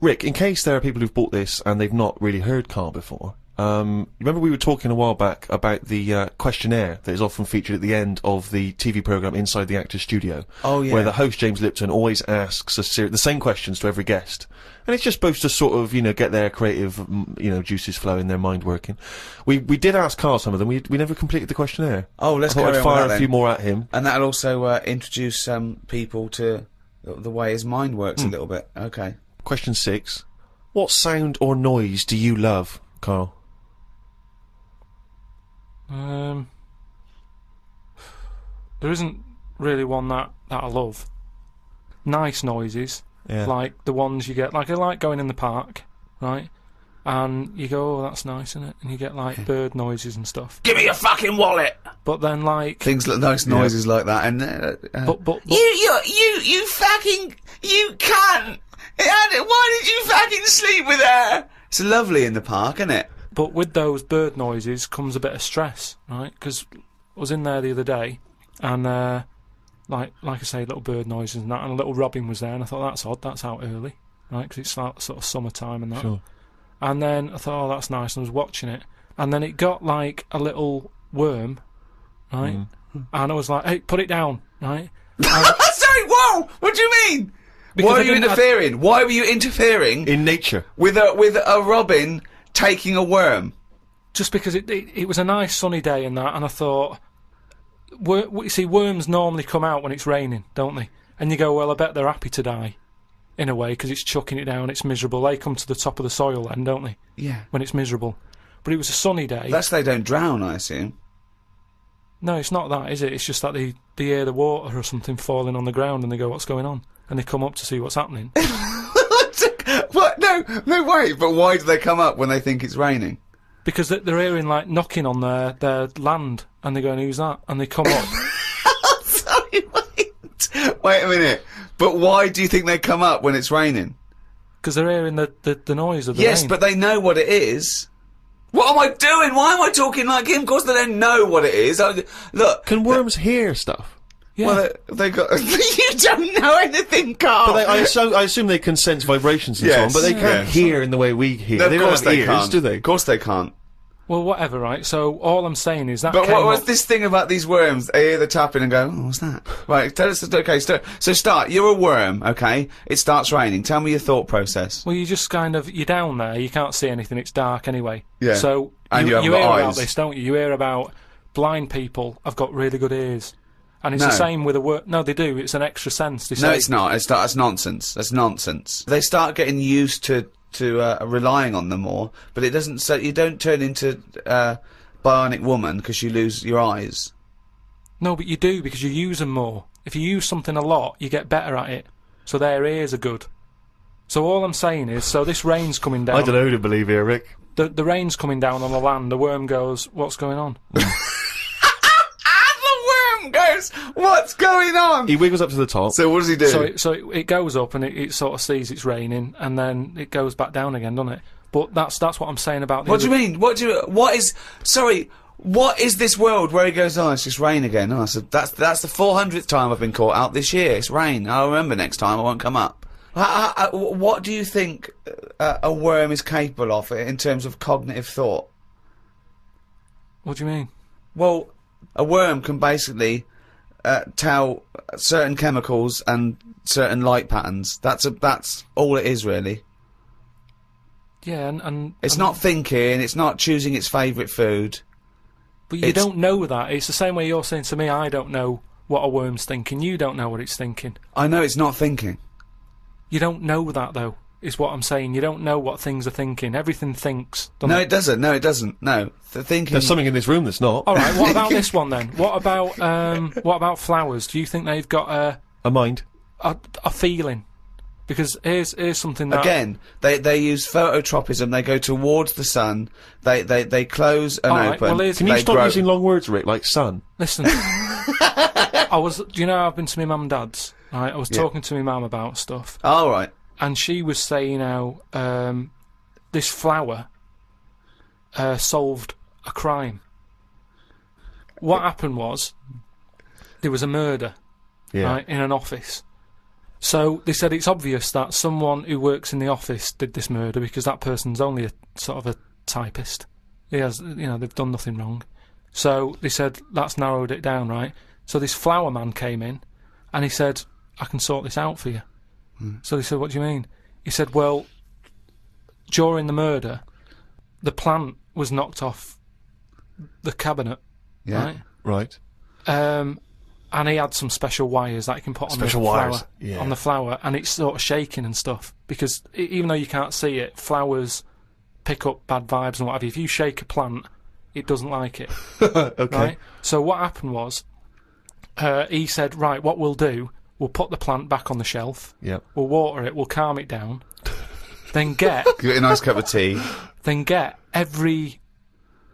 Rick, in case there are people who've bought this and they've not really heard Karl before, um, remember we were talking a while back about the uh, questionnaire that is often featured at the end of the TV program Inside the Actors Studio. Oh, yeah. Where the host James Lipton always asks a ser- the same questions to every guest, and it's just supposed to sort of you know get their creative mm, you know juices flowing, their mind working. We we did ask Karl some of them. We we never completed the questionnaire. Oh, let's I thought I'd fire a few more at him. And that'll also uh, introduce um, people to the, way his mind works Hmm. a little bit. Okay. Question six: What sound or noise do you love, Karl? Um, there isn't really one that, that I love. Nice noises, Yeah. like the ones you get. Like I like going in the park, right? And you go, oh, that's nice, isn't it? And you get like bird noises and stuff. Give me your fucking wallet. But then, like, Things like nice noises like that, and uh, uh, but but, but you, you, you fucking, you cunt! Why did you fucking sleep with her? It's lovely in the park, isn't it? But with those bird noises comes a bit of stress, right? Because I was in there the other day, and uh, like like I say, little bird noises and that, and a little robin was there, and I thought that's odd. That's out early, right? Because it's like sort of summertime and that. Sure. And then I thought, oh, that's nice, and I was watching it, and then it got like a little worm, right? Mm-hmm. And I was like, hey, put it down, right? Sorry, whoa! What do you mean? Why are you didn't- I- interfering? Why were you interfering In nature. with a with a robin taking a worm? just because it, it it was a nice sunny day and that, and I thought, wor- you see, worms normally come out when it's raining, don't they? And you go, well, I bet they're happy to die, in a way, because it's chucking it down, it's miserable. They come to the top of the soil then, don't they? Yeah. When it's miserable. But it was a sunny day. That's they don't drown, I assume. no, it's not that, is it? It's just that they they hear the water or something falling on the ground, and they go, what's going on? And they come up to see what's happening. what? No, no way. But why do they come up when they think it's raining? because they- they're hearing like knocking on their their land, and they're going, who's that? And they come up. Sorry, wait. Wait a minute. But why do you think they come up when it's raining? Because they're hearing the, the, the noise of the yes, rain. but they know what it is. What am I doing? Why am I talking like him? Of course they don't know what it is. I, look, Can worms hear stuff? yeah. well, they, they got. you don't know anything, Karl. But they, I, assume, I assume they can sense vibrations and so on, but they can't yes. hear in the way we hear. No, they of don't course have they ears, can't. do they? Of course they can't. Well, whatever, right? So all I'm saying is that. But what was up- this thing about these worms? They hear the tapping and go, oh, what's that? Right, tell us, okay, st- so start, you're a worm, okay? It starts raining. Tell me your thought process. Well, you just kind of you're down there. You can't see anything. It's dark anyway. Yeah. So And you you, haven't hear got about this, don't you? You hear about blind people. have got really good ears, and it's No. the same with a word. No, they do. It's an extra sense. They No, it's not. It's not. That's nonsense. That's nonsense. They start getting used to to uh, relying on them more, but it doesn't. So you don't turn into uh, bionic woman because you lose your eyes. No, but you do because you use them more. If you use something a lot, you get better at it. So their ears are good. So all I'm saying is, so this rain's coming down. I don't know who to believe here, Rick. The the rain's coming down on the land. The worm goes, "What's going on?" And the worm goes, "What's going on?" He wiggles up to the top. So what does he do? So it, so it, it goes up and it, it sort of sees it's raining, and then it goes back down again, doesn't it? But that's that's what I'm saying about. The what do you mean? What do you? What is? Sorry. What is this world where he goes? Oh, it's just rain again. Oh, so that's that's the four hundredth time I've been caught out this year. It's rain. I'll remember next time. I won't come up. Uh, uh, uh, what do you think uh, a worm is capable of in terms of cognitive thought? What do you mean? Well, a worm can basically uh, tell certain chemicals and certain light patterns. That's a that's all it is really. Yeah, and, and It's and- not thinking. It's not choosing its favourite food. But you it's- don't know that. It's the same way you're saying to me, I don't know what a worm's thinking. You don't know what it's thinking. I know it's not thinking. You don't know that though. Is what I'm saying. You don't know what things are thinking. Everything thinks. No, it? it doesn't. No, it doesn't. No, the thinking. There's something in this room that's not. All right. What about this one then? What about um? What about flowers? Do you think they've got a A mind. a, a feeling? Because here's here's something that Again, they they use phototropism. They go towards the sun. They they they close and All right, open. well, here's- Can you stop grow- using long words, Rick, like sun? Listen, I was. Do you know I've been to my mum and dad's? Right, I was Yeah. talking to my mum about stuff, All right. And she was saying how um, this flower uh, solved a crime. What happened was there was a murder Yeah. right, in an office, So they said it's obvious that someone who works in the office did this murder because that person's only a sort of a typist. He has, you know, they've done nothing wrong. So they said that's narrowed it down, right? So this flower man came in, and he said, "I can sort this out for you." So they said, "What do you mean?" He said, "Well, during the murder, the plant was knocked off the cabinet, Yeah. right? Right. Um, and he had some special wires that he can put on Special the flower, wires, yeah. on the flower, and it's sort of shaking and stuff because even though you can't see it, flowers pick up bad vibes and what have you. If you shake a plant, it doesn't like it, okay. right? So what happened was, uh, he said, "Right, what we'll do, we'll put the plant back on the shelf, Yep. we'll water it, we'll calm it down, then get, Give it a nice cup of tea. then get every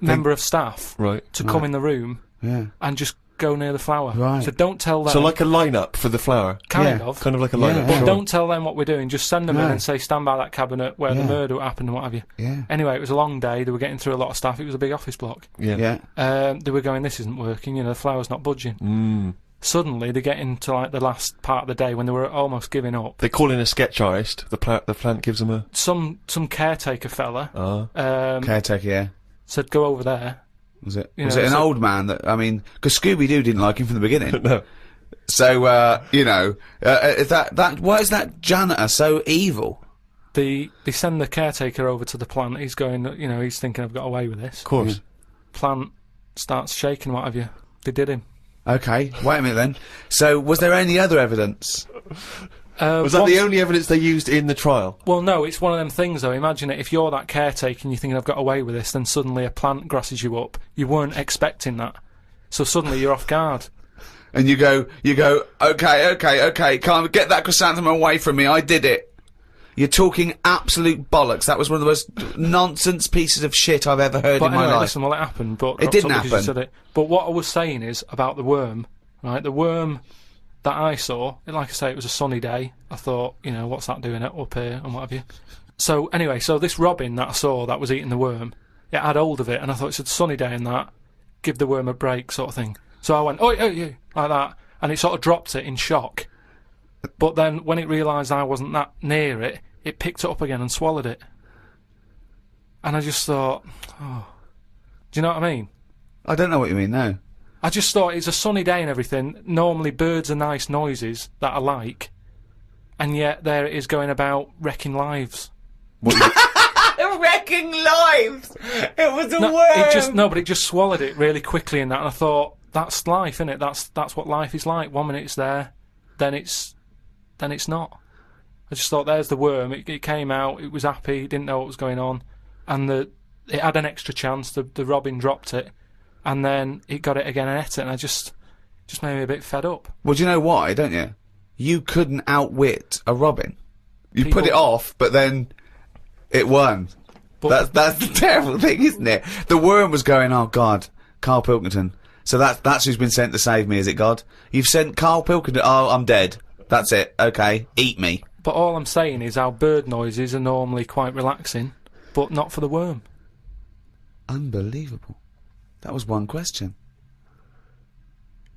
member of staff Right. to come in the room Yeah. and just." Go near the flower. Right. So don't tell them. So like a lineup for the flower. kind Yeah. of. Kind of like a Yeah. lineup. But sure. don't tell them what we're doing. Just send them in No. and say, stand by that cabinet where Yeah. the murder happened and what have you. Yeah. Anyway, it was a long day. They were getting through a lot of stuff. It was a big office block. Yeah. Yeah. Um, they were going, this isn't working. You know, the flower's not budging. Mm. Suddenly, they get into like the last part of the day when they were almost giving up. They call in a sketch artist. The plant. The plant gives them a. Some some caretaker fella Ah. um, Caretaker. Yeah. said, go over there. Was it? You was know, it an so- old man that? I mean, because Scooby Doo didn't like him from the beginning. no. so uh, you know, uh, is that that why is that janitor so evil? They they send the caretaker over to the plant. He's going, you know, he's thinking, I've got away with this. Of course. Plant starts shaking. What have you? They did him. Okay, wait a minute then. So was there any other evidence? Uh, Was that the only evidence they used in the trial? Well, no, it's one of them things though. Imagine it if you're that caretaker and you're thinking I've got away with this, then suddenly a plant grasses you up. You weren't expecting that, so suddenly you're off guard. And you go, you go, okay, okay, okay, can't get that chrysanthemum away from me. I did it. You're talking absolute bollocks. That was one of the most nonsense pieces of shit I've ever heard But in my life. listen, well, it happened, but It didn't happen. It. But what I was saying is about the worm, right? The worm that I saw, like I say, it was a sunny day. I thought, you know, what's that doing it up here and what have you. So anyway, so this robin that I saw that was eating the worm, it had hold of it, and I thought it's a sunny day and that, give the worm a break, sort of thing. So I went, oh, oh, yeah, like that, and it sort of dropped it in shock. But then when it realised I wasn't that near it, it picked it up again and swallowed it. And I just thought, oh, do you know what I mean? I don't know what you mean. No. I just thought it's a sunny day and everything. Normally, birds are nice noises that I like, and yet there it is going about wrecking lives. Wrecking lives. It was a No, it just no, but it just swallowed it really quickly in that, and I thought that's life, isn't it? That's that's what life is like. One minute it's there, then it's then it's not. I just thought there's the worm. It, it came out. It was happy. Didn't know what was going on, and the it had an extra chance. The the robin dropped it, and then it got it again and ate it, and I just just made me a bit fed up. Well, do you know why? Don't you? You couldn't outwit a robin. You put it off, but then it won. But That's that's the terrible thing, isn't it? The worm was going, oh God, Karl Pilkington. So that's that's who's been sent to save me, is it God? You've sent Karl Pilkington. Oh, I'm dead. That's it. Okay, eat me. But all I'm saying is our bird noises are normally quite relaxing, but not for the worm. Unbelievable. That was one question.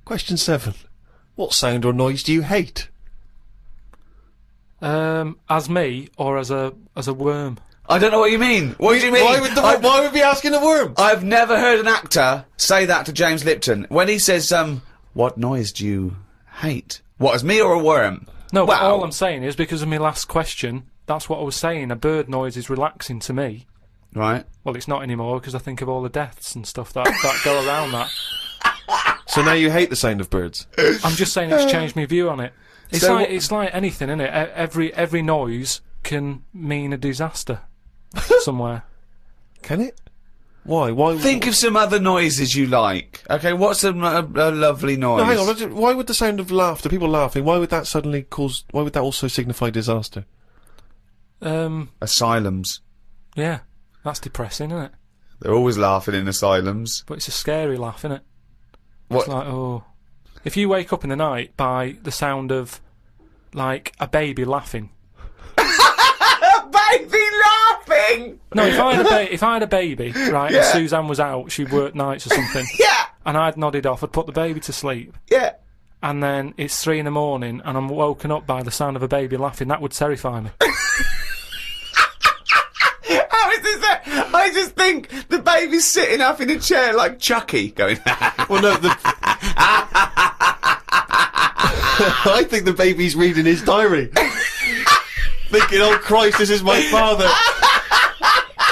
Question seven. What sound or noise do you hate? Um, as me or as a as a worm. I don't know what you mean. What do you mean? Why would, the, I've, why would we be asking a worm? I've never heard an actor say that to James Lipton when he says, um, "What noise do you hate?" What is me or a worm? No, but all I'm saying is because of my last question. That's what I was saying. A bird noise is relaxing to me. Right. Well, it's not anymore because I think of all the deaths and stuff that that go around that. So now you hate the sound of birds. I'm just saying it's changed my view on it. It's So like it's like anything, isn't it? Every every noise can mean a disaster somewhere. Can it? Why? Why? Think of some other noises you like. Okay, what's a, a, a lovely noise? No, hang on. Why would the sound of laughter, people laughing, why would that suddenly cause? Why would that also signify disaster? Um, Asylums. yeah, that's depressing, isn't it? They're always laughing in asylums. But it's a scary laugh, isn't it? What? It's like, oh. If you wake up in the night by the sound of, like, a baby laughing. Baby laughing. No, if I had a, ba- if I had a baby, right, Yeah. and Suzanne was out, she worked nights or something, Yeah, and I'd nodded off, I'd put the baby to sleep, yeah. and then it's three in the morning, and I'm woken up by the sound of a baby laughing. That would terrify me. How is this? That? I just think the baby's sitting up in a chair like Chucky, going. Well, no, the. I think the baby's reading his diary. Thinking, oh Christ, this is my father.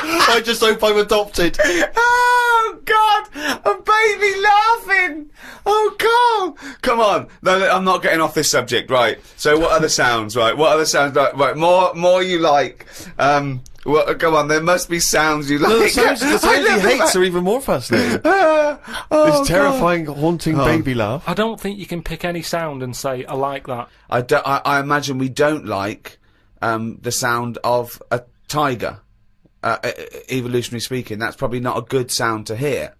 I just hope I'm adopted. oh God, a baby laughing. Oh God, come on. No, no, I'm not getting off this subject. Right. So, what other sounds? Right. What other sounds? Right. right more, more you like. Um. Well, come on. There must be sounds you like. No, the sounds, the I sounds he hates fact- are even more fascinating. Ah, oh, This terrifying, haunting Oh. baby laugh. I don't think you can pick any sound and say I like that. I, do, I, I imagine we don't like um, the sound of a tiger. Uh, e- evolutionary speaking, that's probably not a good sound to hear.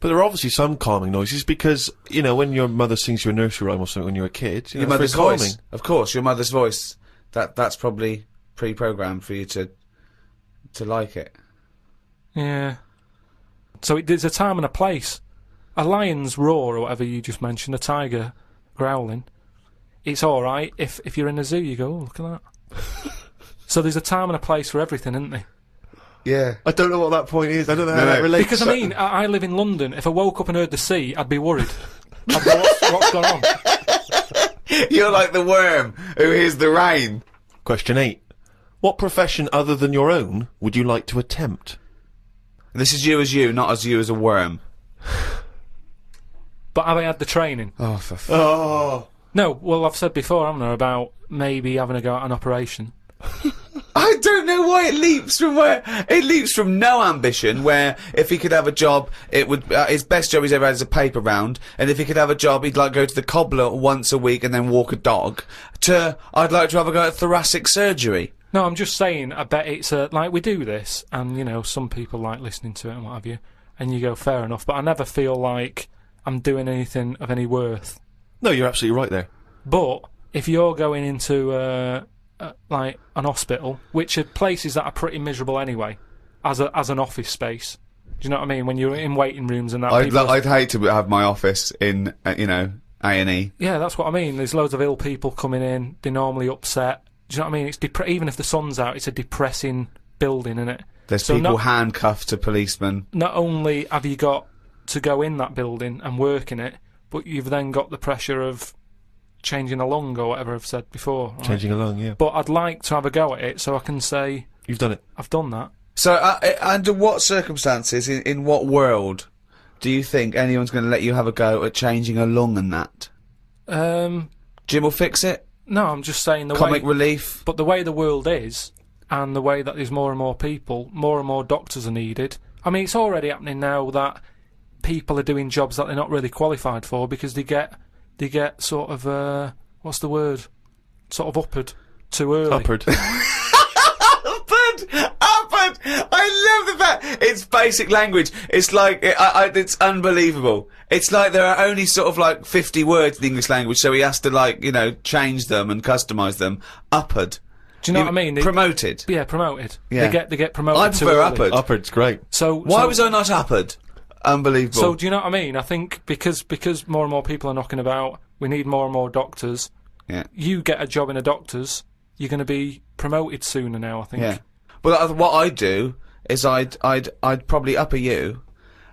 But there are obviously some calming noises because, you know, when your mother sings you a nursery rhyme or something when you're a kid, you Your know, it's mother's voice, calming. of course, your mother's voice. That that's probably pre-programmed for you to to like it. Yeah. So it, there's a time and a place. A lion's roar, or whatever you just mentioned, a tiger growling. It's all right if if you're in a zoo. You go, oh, look at that. so there's a time and a place for everything, isn't there? Yeah. I don't know what that point is. I don't know how No, that no. relates. Because I mean, I, I live in London. If I woke up and heard the sea, I'd be worried. I'd go, what's, what's going on? You're like the worm who hears the rain. Question eight. What profession other than your own would you like to attempt? This is you as you, not as you as a worm. But have I had the training? Oh, for f- Oh. No. Well, I've said before, haven't I, about maybe having a go at an operation. I don't know why it leaps from where it leaps from no ambition. Where if he could have a job, it would uh, his best job he's ever had is a paper round, and if he could have a job, he'd like go to the cobbler once a week and then walk a dog. To I'd like to have a go at thoracic surgery. No, I'm just saying. I bet it's a, like we do this, and you know, some people like listening to it and what have you, and you go fair enough. But I never feel like I'm doing anything of any worth. No, you're absolutely right there. But if you're going into uh, uh, like an hospital, which are places that are pretty miserable anyway, as a as an office space, do you know what I mean? When you're in waiting rooms and that, I'd, people lo- I'd hate to have my office in uh, you know A and E. Yeah, that's what I mean. There's loads of ill people coming in. They're normally upset. Do you know what I mean? It's depre- even if the sun's out, it's a depressing building, is it? There's So people not- handcuffed to policemen. Not only have you got to go in that building and work in it, but you've then got the pressure of changing a lung or whatever I've said before. right? Changing along, yeah. But I'd like to have a go at it so I can say You've done it. I've done that. So, uh, uh, under what circumstances, in, in what world, do you think anyone's going to let you have a go at changing a lung and that? Um, Jim will fix it. no, I'm just saying the Comic way. relief. But the way the world is, and the way that there's more and more people, more and more doctors are needed. I mean, it's already happening now that people are doing jobs that they're not really qualified for because they get they get sort of uh, what's the word? Sort of uppered too early. Upward. Upward, upward. I love the fact it's basic language. It's like I, I, it's unbelievable. It's like there are only sort of like fifty words in the English language, so he has to like you know change them and customize them. Upward. Do you know what I mean? They- promoted. yeah, promoted. Yeah. They get they get promoted. I prefer early. upward. Great. So Why so- was I not upward? Unbelievable. So do you know what I mean? I think because because more and more people are knocking about, we need more and more doctors. yeah. You get a job in a doctor's, you're going to be promoted sooner now. I think. Yeah. Well, what I'd do is I'd I'd I'd probably upper you,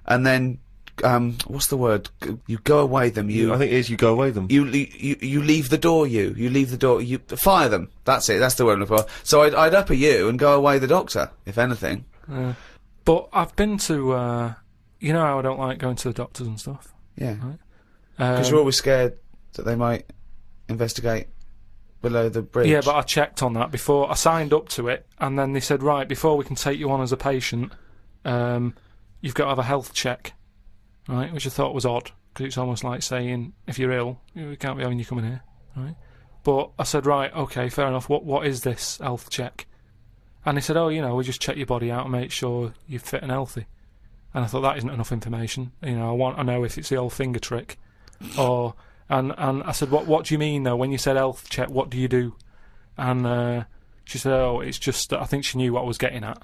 and then um, what's the word? You go away them. You I think it is you go away them. you, you you leave the door. You you leave the door. You fire them. That's it. That's the word I'm looking for. So I'd I'd upper you and go away the doctor, if anything. Uh, but I've been to, uh, you know how I don't like going to the doctors and stuff. Yeah. Um, Because you're always scared that they might investigate below the bridge. yeah, but I checked on that before I signed up to it, and then they said, right, before we can take you on as a patient, um, you've got to have a health check, right? Which I thought was odd because it's almost like saying if you're ill, we can't be having you coming here, right? But I said, right, okay, fair enough. What what is this health check? And they said, oh, you know, we just check your body out and make sure you're fit and healthy. And I thought that isn't enough information. You know, I want to know if it's the old finger trick, or and and I said, what what do you mean though? When you said health check, what do you do? And uh, she said, oh, it's just. I think she knew what I was getting at,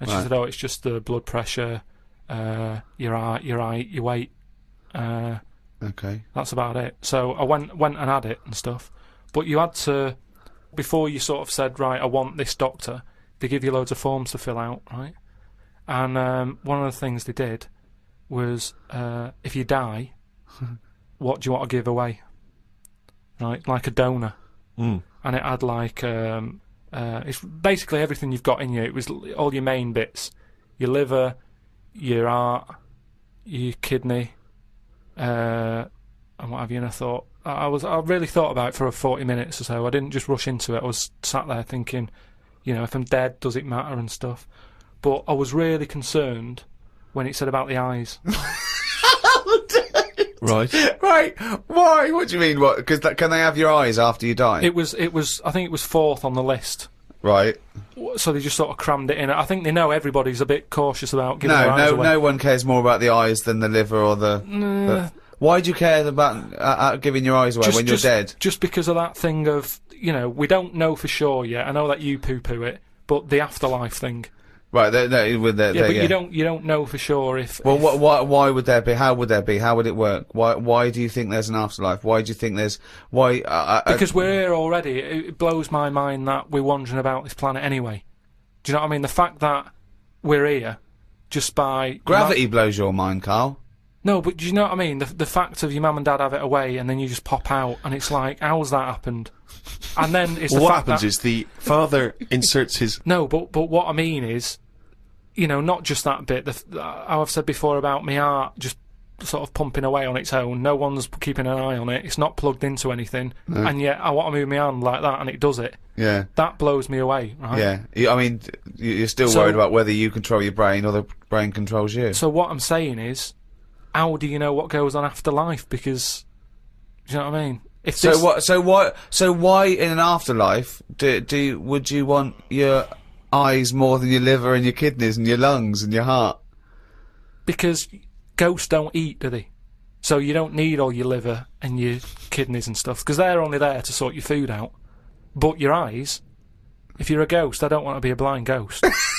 and she Right. said, oh, it's just the blood pressure, uh, your eye, your eye, your weight, uh, Okay. That's about it. So I went went and had it and stuff. But you had to before you sort of said, right, I want this doctor. They give you loads of forms to fill out, right? And um, one of the things they did was, uh, if you die, what do you want to give away? Right, like a donor. Mm. And it had like um, uh, it's basically everything you've got in you. It was all your main bits: your liver, your heart, your kidney, uh, and what have you. And I thought I was I really thought about it for forty minutes or so. I didn't just rush into it. I was sat there thinking, you know, if I'm dead, does it matter and stuff. But I was really concerned when it said about the eyes. Right. Right. Why? What do you mean? What? Because can they have your eyes after you die? It was it was I think it was fourth on the list. right. So they just sort of crammed it in. I think they know everybody's a bit cautious about giving their No, eyes no, away. no one cares more about the eyes than the liver or the. the why do you care about uh, uh, giving your eyes away just, when you're just, dead? Just because of that thing of, you know, we don't know for sure yet. I know that you poo poo it, but the afterlife thing. Right. They, they, with the, Yeah, they- but you don't you don't know for sure if. Well, if- wh- why, why would there be? How would there be? How would it work? Why, why do you think there's an afterlife? Why do you think there's? Why? Uh, uh, uh, because we're here already. It, it blows my mind that we're wandering about this planet anyway. Do you know what I mean? The fact that we're here just by gravity blows your mind, Karl. No, but do you know what I mean? The the fact of your mum and dad have it away, and then you just pop out, and it's like, how's that happened? And then it's the what happens is the father inserts his. No, but but what I mean is, you know, not just that bit. The, how I've said before about my heart just sort of pumping away on its own. No one's keeping an eye on it. It's not plugged into anything, and yet I want to move my hand like that, and it does it. Yeah. That blows me away, right? Yeah. I mean, you- you're still So- worried about whether you control your brain or the brain controls you. So what I'm saying is, how do you know what goes on after life? Because, do you know what I mean? If So this, what? So what? So why in an afterlife do do would you want your eyes more than your liver and your kidneys and your lungs and your heart? because ghosts don't eat, do they? So you don't need all your liver and your kidneys and stuff because they're only there to sort your food out. But your eyes, if you're a ghost, I don't want to be a blind ghost.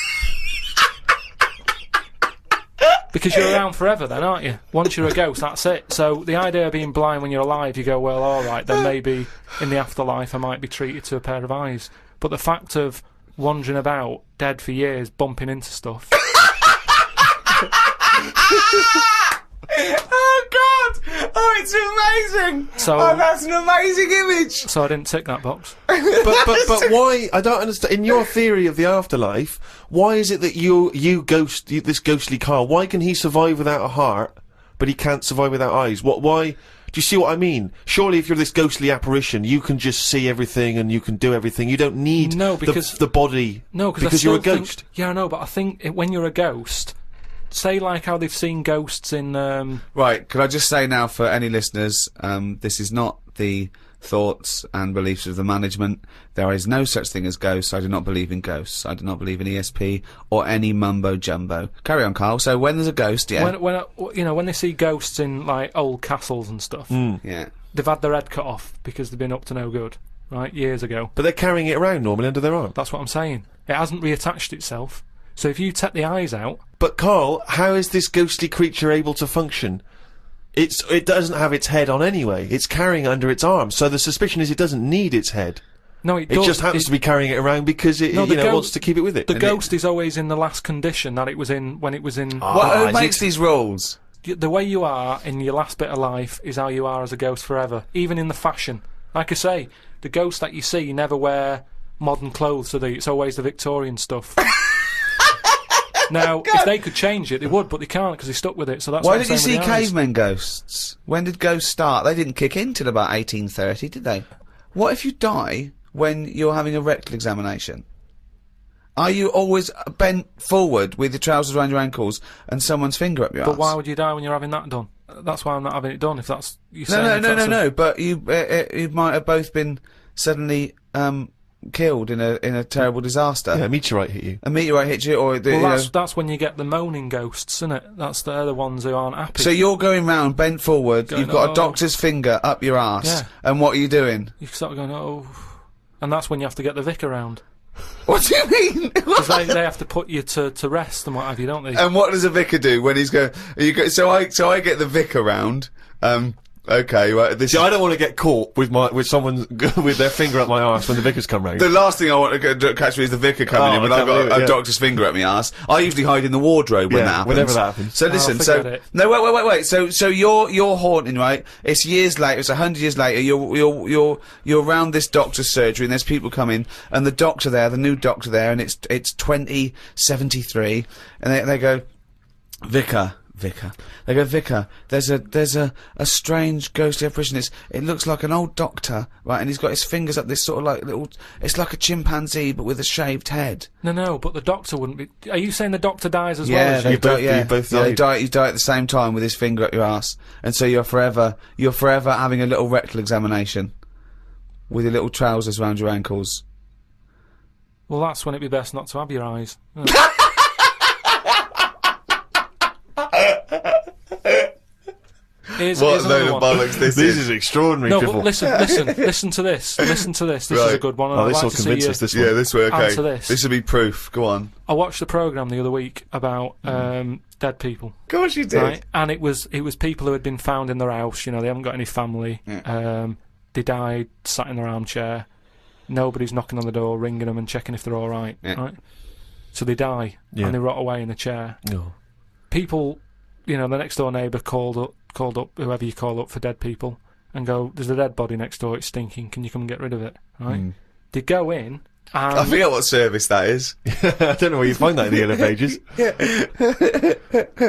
because you're around forever, then, aren't you? Once you're a ghost, that's it. So the idea of being blind when you're alive, you go, well, all right, then maybe in the afterlife I might be treated to a pair of eyes. But the fact of wandering about dead for years, bumping into stuff. Oh God! Oh, it's amazing! So- oh, that's an amazing image. So I didn't tick that box. But but but why? I don't understand. In your theory of the afterlife, why is it that you you ghost you, this ghostly Karl? Why can he survive without a heart, but he can't survive without eyes? What? Why? Do you see what I mean? Surely, if you're this ghostly apparition, you can just see everything and you can do everything. You don't need No, the- because- the, body. No, cause I you're a still think- ghost. yeah, I know, but I think it, when you're a ghost, say like how they've seen ghosts in. Um, Right, could I just say now for any listeners, um, this is not the thoughts and beliefs of the management. There is no such thing as ghosts. I do not believe in ghosts. I do not believe in ESP or any mumbo jumbo. Carry on, Karl. So when there's a ghost, yeah. When when I- you know when they see ghosts in like old castles and stuff, Hmm. yeah. they've had their head cut off because they've been up to no good, right? Years ago. But they're carrying it around normally under their arm. That's what I'm saying. It hasn't reattached itself. So if you take the eyes out, But Karl, how is this ghostly creature able to function? It's it doesn't have its head on anyway. It's carrying it under its arm. So the suspicion is it doesn't need its head. no, it, It does. just happens It- to be carrying it around because it No, you know ghost- wants to keep it with it. The ghost is always in the last condition that it was in when it was in. Ah, What, who is makes it- these rules? the way you are in your last bit of life is how you are as a ghost forever, even in the fashion. Like I say, the ghosts that you see never wear modern clothes, so they, it's always the Victorian stuff. now, if they could change it, they would, but they can't because they're stuck with it. So that's Why did you see with the eyes. cavemen ghosts? When did ghosts start? They didn't kick in till about 1830, did they? What if you die when you're having a rectal examination? Are you always bent forward with your trousers around your ankles and someone's finger up your But why would you die when you're having that done? That's why I'm not having it done. If that's you No, saying no, no, no, no. But you, uh, uh, you might have both been suddenly um, killed in a in a terrible disaster. yeah, a meteorite hit you. A meteorite hit you, or the, Well, you know- that's that's when you get the moaning ghosts, isn't it? That's they're the ones who aren't happy. so you're going round bent forward. Going, you've got "Oh." a doctor's finger up your ass, Yeah. and what are you doing? you start going, oh, and that's when you have to get the vicar round What do you mean? because they, they have to put you to, to rest and what have you, don't they? And what does a vicar do when he's going? You go so I so I get the vicar round. Um, Okay, well, this See, I don't want to get caught with my with someone with their finger up my arse when the vicars come round. The last thing I want to get- catch me is the vicar coming Oh, in when I've got believe a, yeah. doctor's finger at my ass. I usually hide in the wardrobe when Yeah, that happens. whenever that happens. So oh, listen, so it. no, wait, wait, wait, wait. So, so you're you're haunting, right? It's years later. It's a hundred years later. You're you're you're you're around this doctor's surgery, and there's people coming, and the doctor there, the new doctor there, and it's it's twenty seventy three, and they they go, Vicar, Vicar. They go, Vicar. There's a there's a, a strange ghostly apparition. It's, it looks like an old doctor, right? And he's got his fingers up this sort of like little. It's like a chimpanzee, but with a shaved head. No, no, but the doctor wouldn't be. Are you saying the doctor dies as yeah, well as they you? You both- die. Yeah, you both yeah, they died. die. You die at the same time with his finger up your ass, and so you're forever you're forever having a little rectal examination with your little trousers around your ankles. Well, that's when it'd be best not to have your eyes. Oh. Here's, here's another one. this, this is extraordinary. No, Triple. but listen, listen, listen to this. Listen to this. This is a good one. oh, I'd this like will to see convince you- us. This Yeah, one. this way. Okay, Answer this. this will be proof. Go on. I watched a program the other week about um, dead people, Of course you did. right? And it was it was people who had been found in their house. You know, they haven't got any family. Um, they died sat in their armchair. Nobody's knocking on the door, ringing them, and checking if they're all right. Yeah. Right. So they die Yeah. and they rot away in the chair. No. People, you know, the next door neighbour called up, called up whoever you call up for dead people, and go, "There's a dead body next door. It's stinking. Can you come and get rid of it?" Right. Mm. They go in. And I forget what service that is. I don't know where you find that in the yellow pages.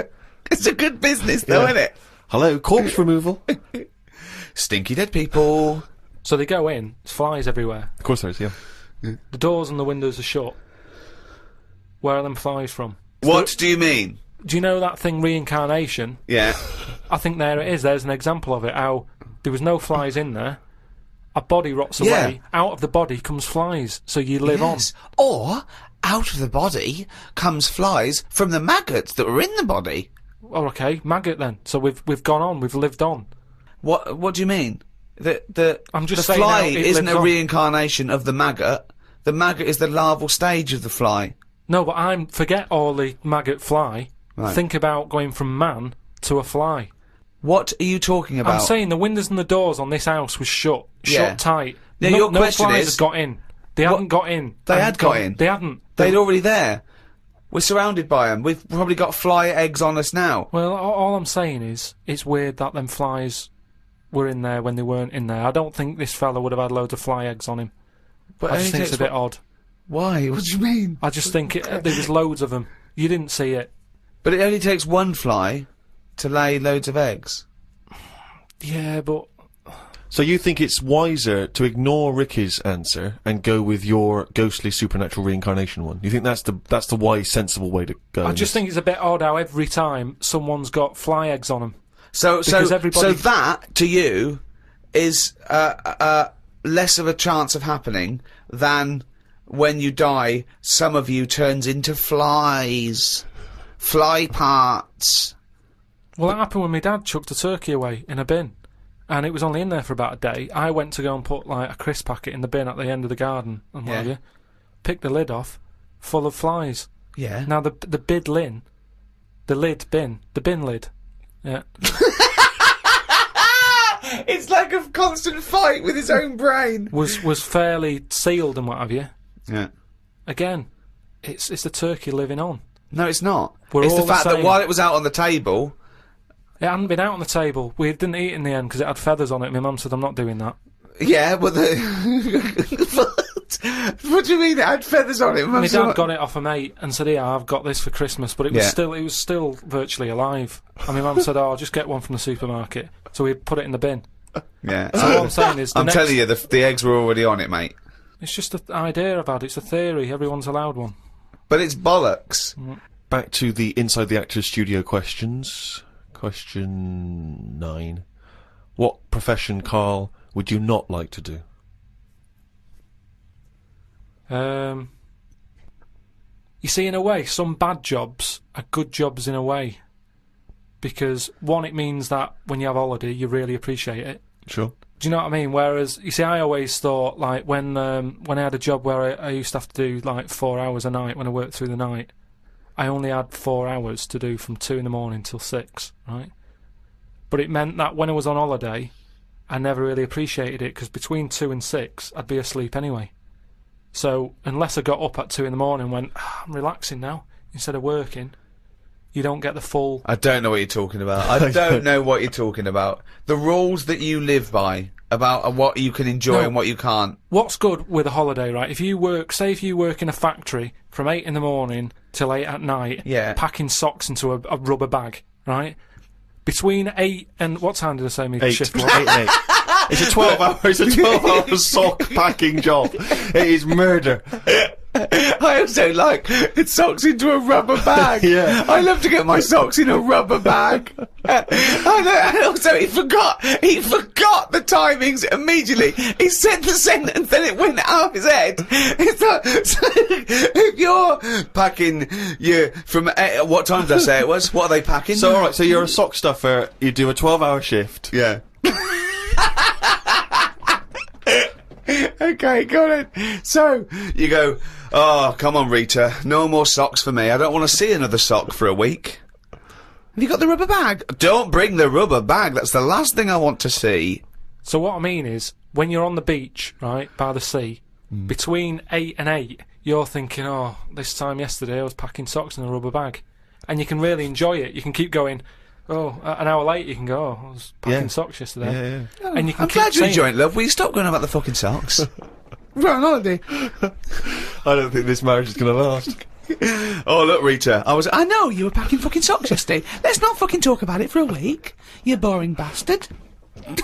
It's a good business, though, Yeah. isn't it? Hello, corpse removal. Stinky dead people. So they go in. There's flies everywhere. Of course there is. Yeah. The doors and the windows are shut. Where are them flies from? What do you mean? Do you know that thing reincarnation? Yeah. I think there it is. There's an example of it. How there was no flies in there. A body rots Yeah. away. Out of the body comes flies. So you live Yes. Or out of the body comes flies from the maggots that were in the body. Oh, okay, maggot then. So we've we've gone on. We've lived on. What What do you mean? The the I'm just the fly isn't a on. reincarnation of the maggot. The maggot is the larval stage of the fly. No, but I'm forget all the maggot fly. Right. Think about going from man to a fly. What are you talking about? I'm saying the windows and the doors on this house was shut, Yeah. shut tight. Now, no, your no question flies is- had got in. They hadn't got in. They And had got in? They hadn't. They'd already there. We're surrounded by them. We've probably got fly eggs on us now. well, all, all I'm saying is, it's weird that them flies were in there when they weren't in there. I don't think this fella would have had loads of fly eggs on him. But I just think it's a bit odd. Why? What do you mean? I just think it, there was loads of them. You didn't see it. But it only takes one fly to lay loads of eggs. Yeah, but So you think it's wiser to ignore Ricky's answer and go with your ghostly supernatural reincarnation one? You think that's the that's the wise, sensible way to go? I just think it's a bit odd how every time someone's got fly eggs on them. So, so, everybody- so that to you is uh, uh, less of a chance of happening than when you die. Some of you turns into flies, fly parts. Well, that happened when my dad chucked a turkey away in a bin, and it was only in there for about a day. I went to go and put like a crisp packet in the bin at the end of the garden and what Yeah. have you. Picked the lid off, full of flies. Yeah. Now the the bid lin, the lid bin, the bin lid. Yeah, it's like a constant fight with his own brain. was was fairly sealed and what have you. Yeah. Again, it's it's the turkey living on. No, it's not. We're it's the all the fact that while it was out on the table, It hadn't been out on the table. We didn't eat in the end because it had feathers on it. My mum said, "I'm not doing that." yeah, but the. what? do you mean it had feathers on it? My dad got it off a mate and said, "Yeah, I've got this for Christmas," but it was Yeah. still it was still virtually alive. And my mum said, "Oh, I'll just get one from the supermarket." So we put it in the bin. Yeah. So what I'm saying is, I'm next, telling you, the, the eggs were already on it, mate. it's just an idea about it. It's a theory. Everyone's allowed one. But it's bollocks. Back to the inside the actors studio questions. Question nine: What profession, Karl, would you not like to do? Um, you see, in a way, some bad jobs are good jobs in a way, because one, it means that when you have holiday, you really appreciate it. Sure. Do you know what I mean? Whereas, you see, I always thought like when um, when I had a job where I, I used to have to do like four hours a night when I worked through the night, I only had four hours to do from two in the morning till six, right? but it meant that when I was on holiday, I never really appreciated it because between two and six, I'd be asleep anyway. So unless I got up at two in the morning and went, "Ah, I'm relaxing now instead of working, you don't get the full. I don't know what you're talking about. I don't know what you're talking about. The rules that you live by about uh, what you can enjoy No. and what you can't. What's good with a holiday, right? If you work, say, if you work in a factory from eight in the morning till eight at night, Yeah. packing socks into a, a rubber bag, right? Between eight and what time did I say my Eight, shift eight, was? and eight. It's a twelve hour. It's a twelve hour sock packing job. It is murder. I also like it socks into a rubber bag. Yeah. I love to get my socks in a rubber bag. and, and also, he forgot. He forgot the timings immediately. He said the sentence, then it went out of his head. It's like, so if you're packing, you from eh, what time did I say it was? What are they packing? So all right, so you're a sock stuffer. You do a twelve hour shift. Yeah. okay, got it. So you go. Oh, come on, Rita. No more socks for me. I don't want to see another sock for a week. Have you got the rubber bag? Don't bring the rubber bag. That's the last thing I want to see. So what I mean is, when you're on the beach, right, by the sea, Hmm. between eight and eight, you're thinking, oh, this time yesterday I was packing socks in a rubber bag. And you can really enjoy it. You can keep going, oh, an hour later you can go, oh, I was packing Yeah. socks yesterday. Yeah, yeah. Oh, and you can I'm keep glad you're saying enjoying it, love. Will you stop going on about the fucking socks? We're on holiday. I don't think this marriage is going to last. Oh, look, Rita. I was. I know you were packing fucking socks yesterday. Let's not fucking talk about it for a week. You boring bastard.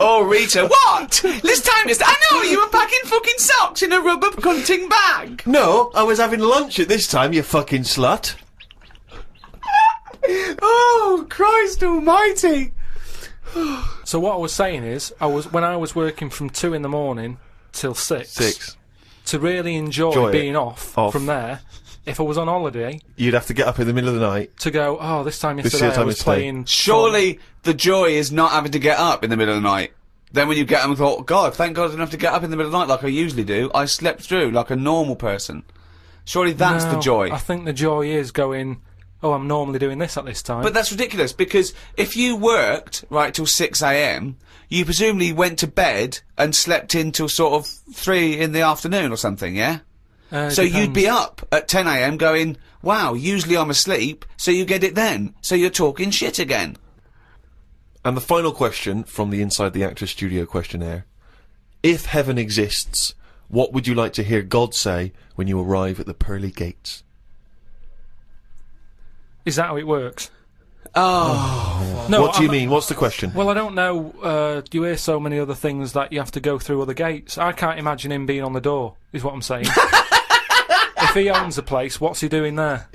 oh, Rita, what? This time yesterday, I know you were packing fucking socks in a rubber hunting bag. No, I was having lunch at this time. You fucking slut. Oh, Christ Almighty! So what I was saying is, I was when I was working from two in the morning till six, Six. to really enjoy Enjoy being off, Off. from there. If I was on holiday, You'd have to get up in the middle of the night. to go, oh, this time This is yesterday your time I was to stay. playing. Surely the joy is not having to get up in the middle of the night. Then when you get up and thought, God, thank God I didn't have to get up in the middle of the night like I usually do. I slept through like a normal person. Surely that's the No, joy. I think the joy is going. Oh, I'm normally doing this at this time. But that's ridiculous because if you worked right till six a.m., you presumably went to bed and slept in till sort of three in the afternoon or something, yeah. Uh, So you'd be up at ten a.m. going, "Wow, usually I'm asleep." So you get it then. So you're talking shit again. And the final question from the Inside the Actor Studio questionnaire. If heaven exists, what would you like to hear God say when you arrive at the pearly gates? Is that how it works? Oh, No. what do you I'm- mean? What's the question? Well, I don't know. Uh, you hear so many other things that you have to go through other gates. I can't imagine him being on the door. Is what I'm saying. if he owns a place, what's he doing there?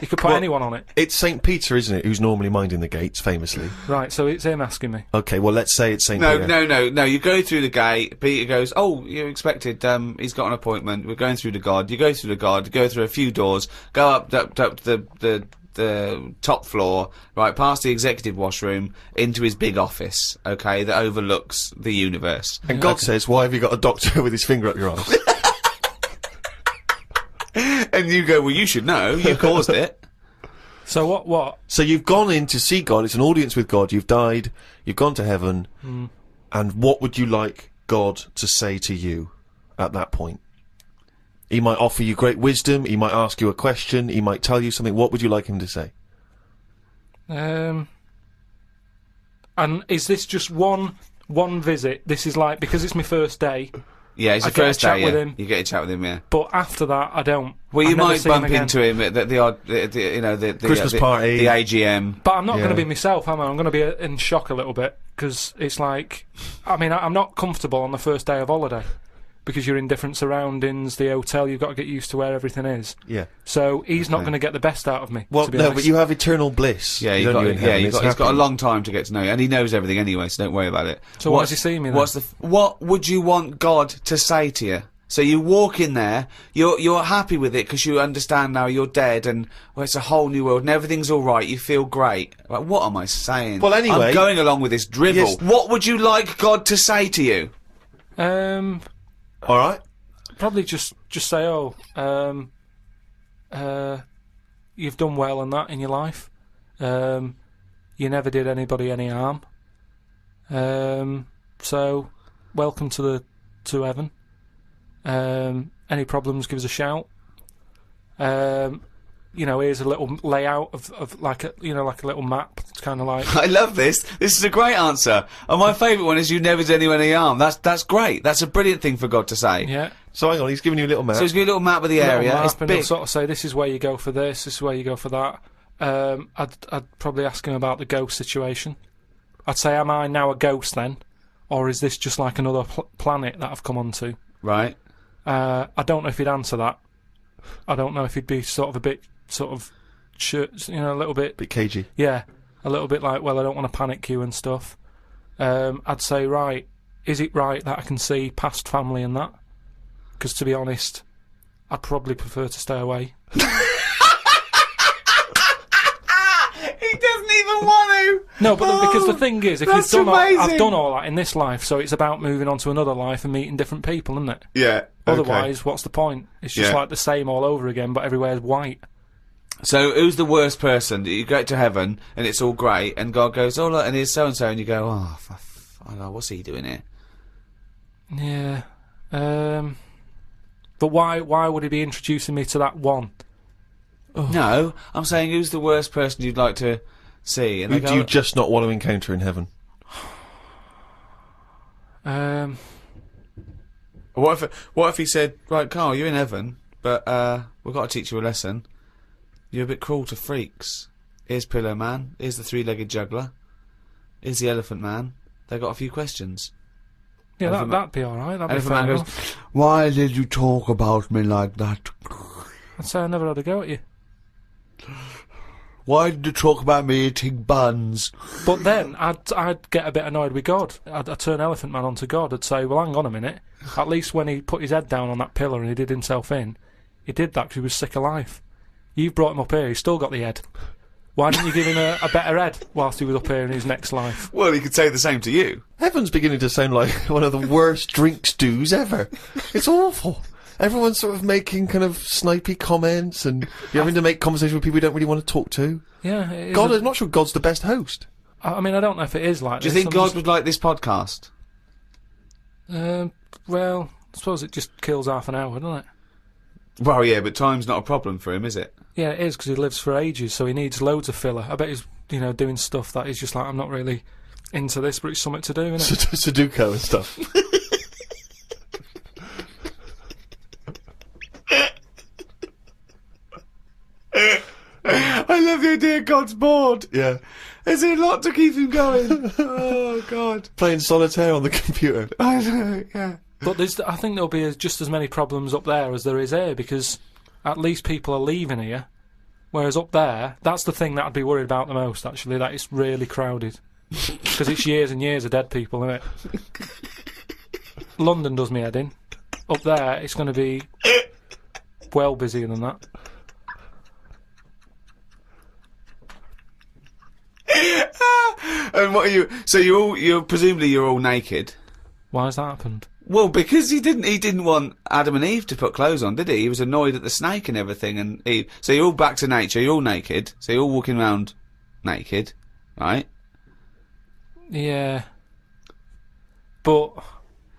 He could put Well- anyone on it. It's St. Peter, isn't it, who's normally minding the gates, famously. Right. So it's him asking me. Okay, well, let's say it's St. no, Peter. no, no, no! You go through the gate. Peter goes, "Oh, you're expected? Um, he's got an appointment. We're going through the guard. You go through the guard, go through a few doors. Go up, up, up to the the the top floor, right past the executive washroom, into his big office. Okay, that overlooks the universe. And God says, why have you got a doctor with his finger up your arse? And you go, "Well, you should know. You caused it." So what? What? so you've gone in to see God, it's an audience with God, you've died, you've gone to heaven, hmm. and what would you like God to say to you at that point? He might offer you great wisdom, he might ask you a question, he might tell you something. What would you like him to say? Um. And is this just one one visit? This is like because it's my first day, Yeah, it's I the get a first chat day. with yeah. him. You get a chat with him, yeah. but after that I don't. Well, you I've might seen him bump into him at the, the odd, the, the, you know, the, the Christmas uh, the, party. the AGM. But I'm not going to be myself, am I? I'm going to be uh, in shock a little bit because it's like, I mean, I- I'm not comfortable on the first day of holiday because you're in different surroundings. The hotel, you've got to get used to where everything is. Yeah. So he's not going to get the best out of me. Well, to be no, honest. but you have eternal bliss. Yeah, you don't got, you, in yeah, you It's got, he's got a long time to get to know you, and he knows everything anyway, so don't worry about it. So why What's- does he see me then? What's the? f- What would you want God to say to you? So you walk in there, you're you're happy with it because you understand now you're dead, and well, it's a whole new world, and everything's all right. You feel great. Like, what am I saying? Well, anyway- I'm going along with this dribble. Yes. What would you like God to say to you? um, All right. probably just just say, oh, um, uh, you've done well and that in your life. Um, You never did anybody any harm. Um, so, welcome to the to heaven. Um, any problems? Give us a shout. Um, you know, here's a little layout of, of like a you know like a little map. It's kind of like I love this. This is a great answer. And my favourite one is you never did anyone any harm. That's that's great. That's a brilliant thing for God to say. yeah. So hang on, he's giving you a little map. So he's giving you a little map of the area. little It's map and big. sort of say this is where you go for this, this is where you go for that. Um, I'd I'd probably ask him about the ghost situation. I'd say, am I now a ghost then, or is this just like another pl- planet that I've come onto? Right. Uh, I don't know if he'd answer that. I don't know if he'd be sort of a bit sort of, ch- you know, a little bit, bit cagey. yeah, a little bit like, well, I don't want to panic you and stuff. Um, I'd say, right, is it right that I can see past family and that? Because to be honest, I'd probably prefer to stay away. He doesn't even want to. No, but the, because the Oh, thing is, if you've done all, I've done all that in this life, so it's about moving on to another life and meeting different people, isn't it? Yeah. Otherwise, what's the point? It's just Yeah. like the same all over again, but everywhere's white. So who's the worst person? That you go to heaven and it's all great, and God goes, "Oh look," and here's so and so, and you go, "Oh, f- f- I don't know, what's he doing here?" Yeah. Um. But why? Why would he be introducing me to that one? No, I'm saying who's the worst person you'd like to see? And Who they do go, you just not want to encounter in heaven? Um. What if what if he said, "Right, Karl, you're in heaven, but uh, we've got to teach you a lesson. You're a bit cruel to freaks. Here's Pillow Man. Here's the three-legged juggler. Here's the Elephant Man. They got a few questions." Yeah, that that'd be all right. That'd be Elephant fair Man goes, enough. "Why did you talk about me like that? I'd say I never had a go at you. Why did you talk about me eating buns?" But then I'd I'd get a bit annoyed with God. I'd, I'd turn Elephant Man onto God. I'd say, well, hang on a minute. At least when he put his head down on that pillar and he did himself in, he did that because he was sick of life. You've brought him up here. He's still got the head. Why didn't you give him a, a better head whilst he was up here in his next life? Well, he could say the same to you. Heaven's beginning to sound like one of the worst drink stews ever. It's awful. Everyone's sort of making kind of snipey comments, and you're having to make conversation with people you don't really want to talk to. Yeah, it is God, a- I'm not sure God's the best host. I I mean, I don't know if it is like Do you this. think I'm God just- would like this podcast? Um, well, I suppose it just kills half an hour, doesn't it? Well, yeah, but time's not a problem for him, is it? Yeah, it is because he lives for ages, so he needs loads of filler. I bet he's, you know, doing stuff that he's just like, I'm not really into this, but it's something to do, isn't it? Sudoku and stuff. I love the idea God's bored. yeah. There's a lot to keep him going. oh, God. Playing solitaire on the computer. I know, yeah. But there's, I think there'll be just as many problems up there as there is here because at least people are leaving here. Whereas up there, that's the thing that I'd be worried about the most. Actually, that it's really crowded because it's years and years of dead people, isn't it? London does me head in. Up there, it's going to be well busier than that. And what are you? So you're all, you're presumably you're all naked. Why has that happened? Well, because he didn't he didn't want Adam and Eve to put clothes on, did he? He was annoyed at the snake and everything, and Eve. So you're all back to nature. You're all naked. So you're all walking around naked, right? Yeah, but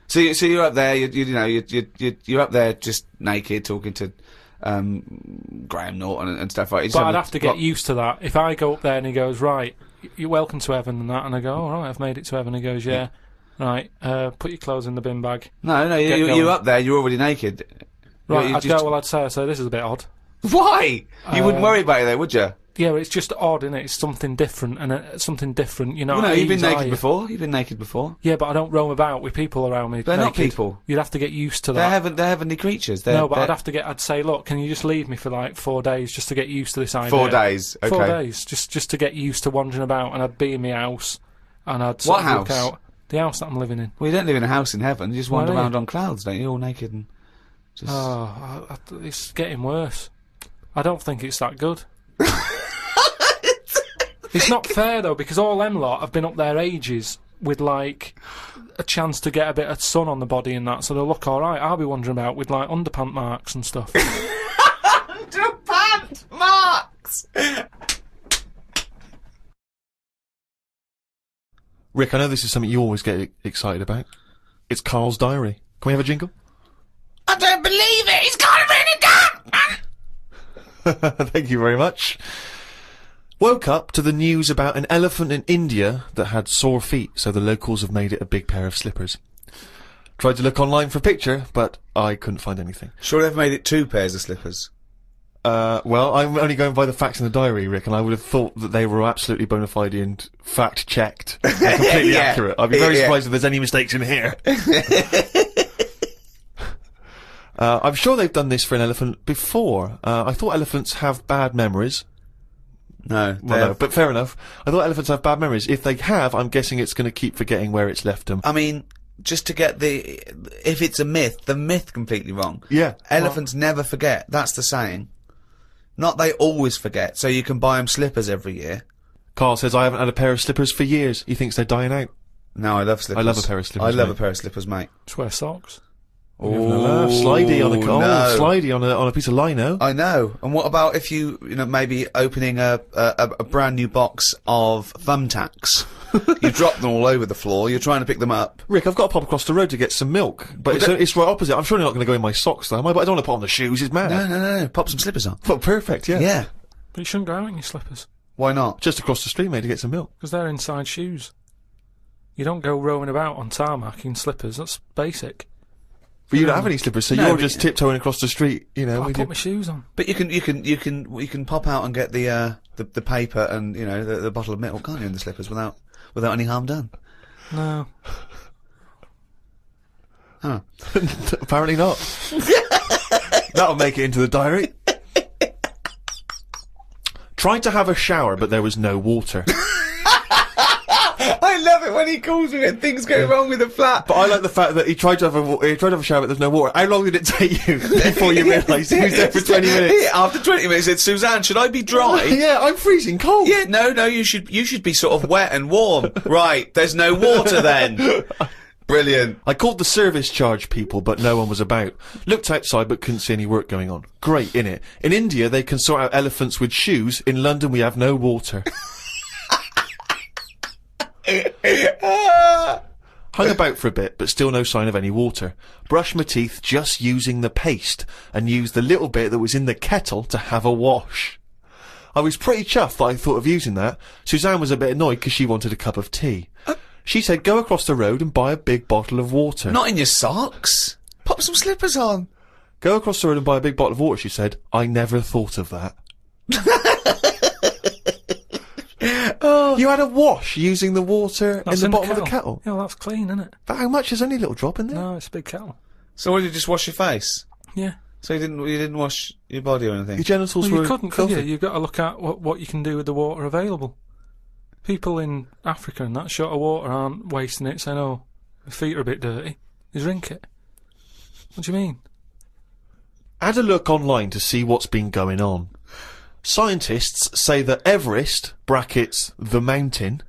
So you, so you're up there. You, you, you know you you you're, you're up there just naked talking to um, Graham Norton and, and stuff like. that. But I'd have to get used to that. If I go up there and he goes, right, you're welcome to heaven and that, and I go, all right, I've made it to heaven. He goes, yeah, right, uh, put your clothes in the bin bag. No, no, you, Get you, going. you're up there. You're already naked. Right, You- you I'd just- go, well, I'd say, so this is a bit odd. Why? You wouldn't Uh, worry about it, though, would you? Yeah, but it's just odd, is it? It's something different, and uh, something different, you know. Well, no, you've been naked before. You've been naked before. Yeah, but I don't roam about with people around me. They're not naked. people. You'd have to get used to that. They're that. heaven. They're heavenly creatures. They're, no, but they're I'd have to get. I'd say, look, can you just leave me for like four days just to get used to this idea? four days. Okay. Four days, just just to get used to wandering about, and I'd be in my house, and I'd What sort of look house? out the house that I'm living in. Well, you don't live in a house in heaven. You just wander around on clouds, don't you? All naked and just. Oh, I, I, it's getting worse. I don't think it's that good. it's not fair though because all them lot have been up there ages with like a chance to get a bit of sun on the body and that, so they'll look all right. I'll be wandering about with like underpant marks and stuff. Underpants marks. Rick, I know this is something you always get excited about. It's Karl's diary. Can we have a jingle? I don't believe it. He's got it really done. Thank you very much. Woke up to the news about an elephant in India that had sore feet, so the locals have made it a big pair of slippers. Tried to look online for a picture, but I couldn't find anything. Sure, they've made it two pairs of slippers. Uh, well, I'm only going by the facts in the diary, Rick, and I would have thought that they were absolutely bona fide and fact checked and completely Yeah. accurate. I'd be very Yeah. surprised if there's any mistakes in here. uh, I'm sure they've done this for an elephant before. Uh, I thought elephants have bad memories. No, Well, no, but fair enough. I thought elephants have bad memories. If they have, I'm guessing it's going to keep forgetting where it's left them. I mean, just to get the, if it's a myth, the myth completely wrong. Yeah. Elephants never forget. That's the saying. Not they always forget. So you can buy them slippers every year. Karl says I haven't had a pair of slippers for years. He thinks they're dying out. No, I love slippers. I love a pair of slippers, I love mate. a pair of slippers, mate. Just wear socks. Ah, slidey on a oh, no. slidey on a on a piece of lino. I know. And what about if you, you know, maybe opening a a, a brand new box of thumbtacks? you drop them all over the floor. You're trying to pick them up. Rick, I've got to pop across the road to get some milk, but it's, that- it's right opposite. I'm surely not going to go in my socks, though, am I? But I don't want to put on the shoes. It's mad. No, no, no, no. Pop some slippers on. Well, perfect, yeah. Yeah. But you shouldn't go out in your slippers Why not? Just across the street, mate, to get some milk. because they're inside shoes. You don't go roaming about on tarmac in slippers. That's basic. But you don't have any slippers, so No, you're just tiptoeing across the street, you know. I put your- my shoes on. But you can, you can, you can, you can pop out and get the uh, the, the paper and you know the, the bottle of milk, can't you, in the slippers without without any harm done? No. Huh. Apparently not. That'll make it into the diary. Tried to have a shower, but there was no water. I love it when he calls me and things go wrong with the flat. But I like the fact that he tried to have a wa- he tried to have a shower, but there's no water. How long did it take you before you realised he was there for 20 minutes? After 20 minutes, he said, Suzanne, should I be dry? yeah, I'm freezing cold. yeah, no, no, you should, you should be sort of wet and warm. right, there's no water then. Brilliant. I called the service charge people, but no one was about. Looked outside, but couldn't see any work going on. Great, innit? In India, they can sort out elephants with shoes. In London, we have no water. Hung about for a bit, but still no sign of any water. Brushed my teeth just using the paste, and used the little bit that was in the kettle to have a wash. I was pretty chuffed that I thought of using that. Suzanne was a bit annoyed because she wanted a cup of tea. Uh. She said, go across the road and buy a big bottle of water. Not in your socks. Pop some slippers on. Go across the road and buy a big bottle of water, she said. I never thought of that. Oh. You had a wash using the water That's in the bottom of the kettle. Yeah, well, that's clean, isn't it? But how much? There's only a little drop in there. No, it's a big kettle. So what, did you just wash your face? Yeah. So you didn't, you didn't wash your body or anything? Your genitals Well, were You couldn't, could you? You've got to look at what, what you can do with the water available. People in Africa and that short of water aren't wasting it, saying, oh, my feet are a bit dirty. They drink it. What do you mean? Add a look online to see what's been going on. Scientists say that Everest, brackets, the mountain,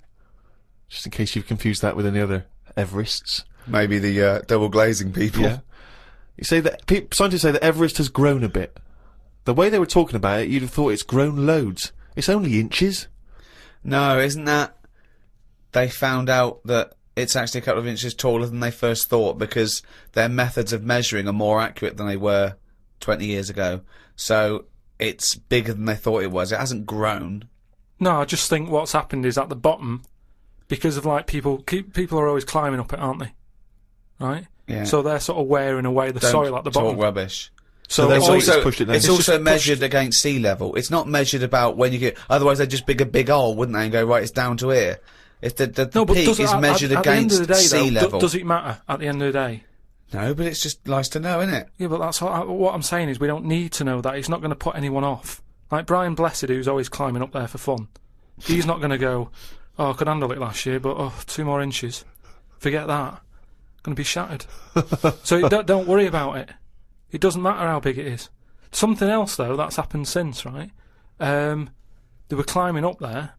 just in case you've confused that with any other Everests, Maybe the uh, double glazing people. Yeah. You say that pe- scientists say that Everest has grown a bit. The way they were talking about it, you'd have thought it's grown loads. It's only inches. No, isn't that they found out that it's actually a couple of inches taller than they first thought because their methods of measuring are more accurate than they were 20 years ago. So it's bigger than they thought it was. It hasn't grown. No, I just think what's happened is at the bottom, because of like people, keep, people are always climbing up it, aren't they? Right? Yeah. So they're sort of wearing away the Don't soil at the talk bottom. rubbish. So So their It's it's also, pushed it down. it's It's also just measured against sea level. It's not measured about when you get. Otherwise, they'd just dig a big hole, wouldn't they, and go right. It's down to here. If the the, the no, peak does it, is at- measured at, at against of the day, sea though, do- level. does it matter at the end of the day? No, but it's just nice to know, isn't it? Yeah, but that's what, what I'm saying is we don't need to know that. It's not going to put anyone off. Like Brian Blessed, who's always climbing up there for fun. He's not going to go, oh, I could handle it last year, but oh, two more inches. Forget that. Going to be shattered. so don't, don't worry about it. It doesn't matter how big it is. Something else, though, that's happened since, right? Um, they were climbing up there,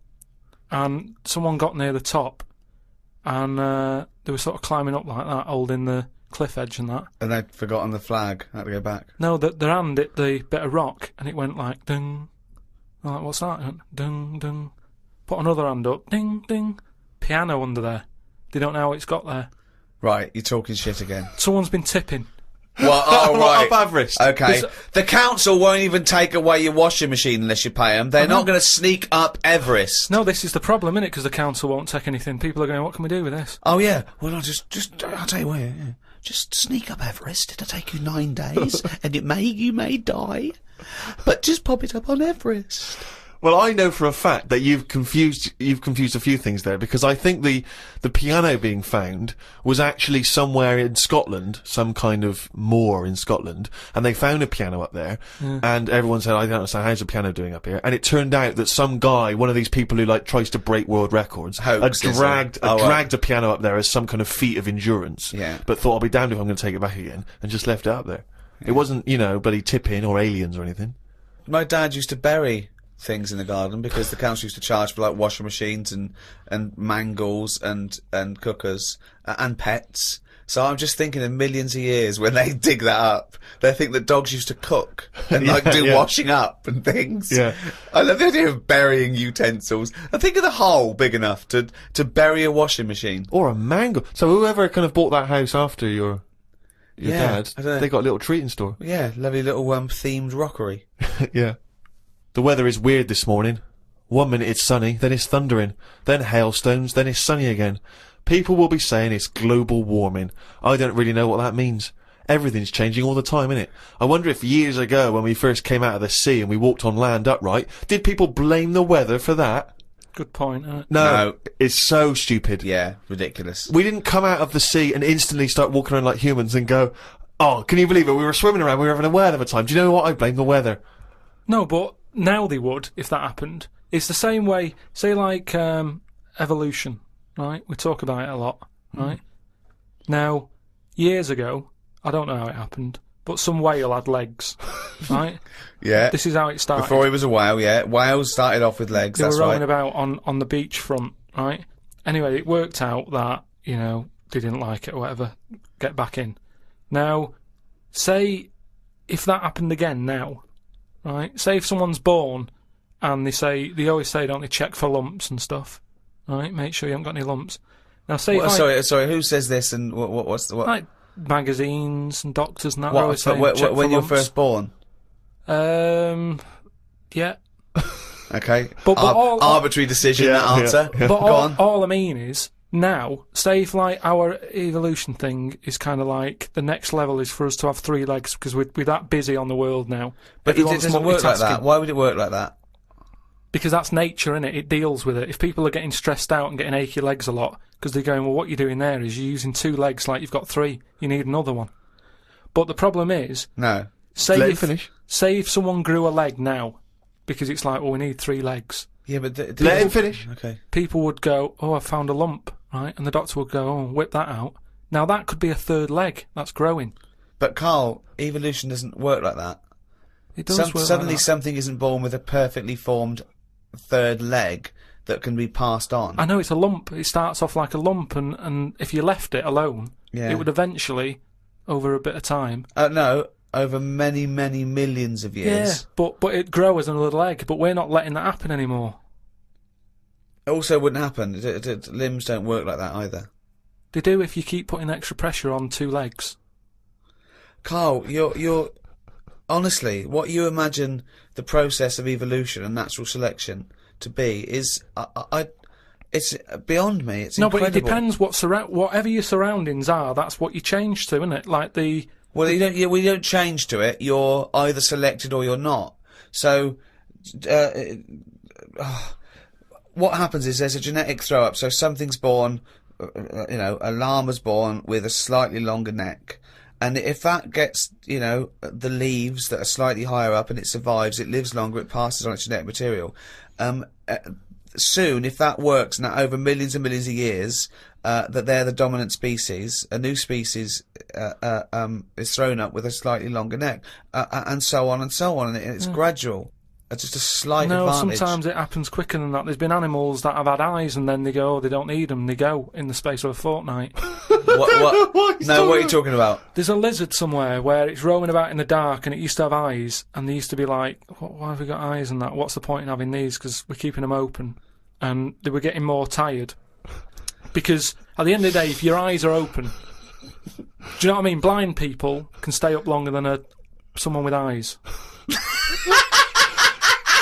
and someone got near the top, and uh, they were sort of climbing up like that, holding the cliff edge and that. And they'd forgotten the flag. Had to go back. No, the, their hand hit the bit of rock and it went like ding. I'm like, what's that? Went, ding, ding. Put another hand up, ding, ding. Piano under there. They don't know how it's got there. Right, you're talking shit again. Someone's been tipping. Well, oh, What right. up, Everest? Okay. There's- The council won't even take away your washing machine unless you pay them. They're not going to sneak up Everest. No, this is the problem, isn't it? Because the council won't take anything. People are going, what can we do with this? Oh yeah. Well, I'll just, just, I'll tell you what. Yeah. Just sneak up Everest. It'll take you nine days, and it may, you may die, but just pop it up on Everest. Well, I know for a fact that you've confused you've confused a few things there because I think the the piano being found was actually somewhere in Scotland, some kind of moor in Scotland, and they found a piano up there, hmm. and everyone said, "I don't understand how's the piano doing up here?" And it turned out that some guy, one of these people who like tries to break world records, had Hoax, it? dragged had Oh, right. a piano up there as some kind of feat of endurance. Yeah. but thought I'll be damned if I'm going to take it back again, and just left it up there. It wasn't, you know, bloody tipping or aliens or anything. My dad used to bury things in the garden because the council used to charge for like washing machines and and mangles and and cookers and pets. So I'm just thinking in millions of years when they dig that up, they think that dogs used to cook and like Yeah, do yeah. washing up and things. Yeah. I love the idea of burying utensils. And think of the hole big enough to to bury a washing machine. Or a mango. So whoever kind of bought that house after your your Yeah, dad, I don't know. they got a little treating store. Yeah, lovely little um themed rockery. yeah. The weather is weird this morning. One minute it's sunny, then it's thundering, then hailstones, then it's sunny again. People will be saying it's global warming. I don't really know what that means. Everything's changing all the time, innit? I wonder if years ago when we first came out of the sea and we walked on land upright, did people blame the weather for that? Good point, innit? No. No. It's so stupid. Yeah, ridiculous. We didn't come out of the sea and instantly start walking around like humans and go, oh, can you believe it? We were swimming around, we were having a whale of a time. Do you know what? I blame the weather. No, but now they would if that happened. It's the same way, say, like um, evolution, right? We talk about it a lot, right? Now, years ago, I don't know how it happened, but some whale had legs, right? Yeah. This is how it started. Before he was a whale, yeah. Whales started off with legs, they that's were rowing right. about on, on the beachfront, right? Anyway, it worked out that, you know, they didn't like it or whatever, get back in. Now, say if that happened again now, right? Say if someone's born and they say, they always say, don't they, check for lumps and stuff, right? Make sure you haven't got any lumps. Now, say What- I- sorry, sorry. Who says this? And what? what what's the what? like magazines and doctors and that, what always but saying, wh- wh- check when for you're lumps. first born? Um, yeah. Okay. But- but Ar- all- arbitrary decision. Yeah, that yeah, answer. yeah. But Go all, on. all I mean is now, say if like our evolution thing is kind of like the next level is for us to have three legs because we're, we're that busy on the world now. But it, it doesn't work like that. Why would it work like that? Because that's nature, innit? It It deals with it. If people are getting stressed out and getting achy legs a lot because they're going, well, what you're doing there is you're using two legs like you've got three. You need another one. But the problem is, No. say Let him if, finish. say if someone grew a leg now because it's like, well, we need three legs. Yeah, but th- Let him finish. Okay. people would go, "Oh, I found a lump," right? And the doctor would go, "Oh, whip that out." Now that could be a third leg that's growing. But Karl, evolution doesn't work like that. It does Some, work like suddenly, that. something isn't born with a perfectly formed third leg that can be passed on. I know it's a lump. It starts off like a lump, and, and if you left it alone, Yeah. it would eventually, over a bit of time, Uh, no, over many, many millions of years. Yeah, but but it grow as another leg. But we're not letting that happen anymore. It also wouldn't happen. It- it- it- limbs don't work like that either. They do if you keep putting extra pressure on two legs. Karl, you're you're honestly what you imagine the process of evolution and natural selection to be is I, I, it's beyond me. It's no, incredible. but it depends what surra- whatever your surroundings are. That's what you change to, isn't it? Like the Well, you don't. You, well, you don't change to it. You're either selected or you're not. So, uh, uh, what happens is there's a genetic throw up. So something's born. uh, uh, You know, a llama's born with a slightly longer neck. And if that gets, you know, the leaves that are slightly higher up and it survives, it lives longer, it passes on its genetic material. Um, uh, soon, if that works, that over millions and millions of years, uh, that they're the dominant species, a new species uh, uh, um, is thrown up with a slightly longer neck, and so on and so on, and it- it's gradual. It's just a slight no, advantage. sometimes it happens quicker than that. There's been animals that have had eyes and then they go, oh, they don't need them. They go in the space of a fortnight. what, what, What no, what are you talking talking about? There's a lizard somewhere where it's roaming about in the dark and it used to have eyes and they used to be like, why have we got eyes and that? What's the point in having these? Because we're keeping them open. And they were getting more tired. Because at the end of the day, if your eyes are open, do you know what I mean? Blind people can stay up longer than a someone with eyes.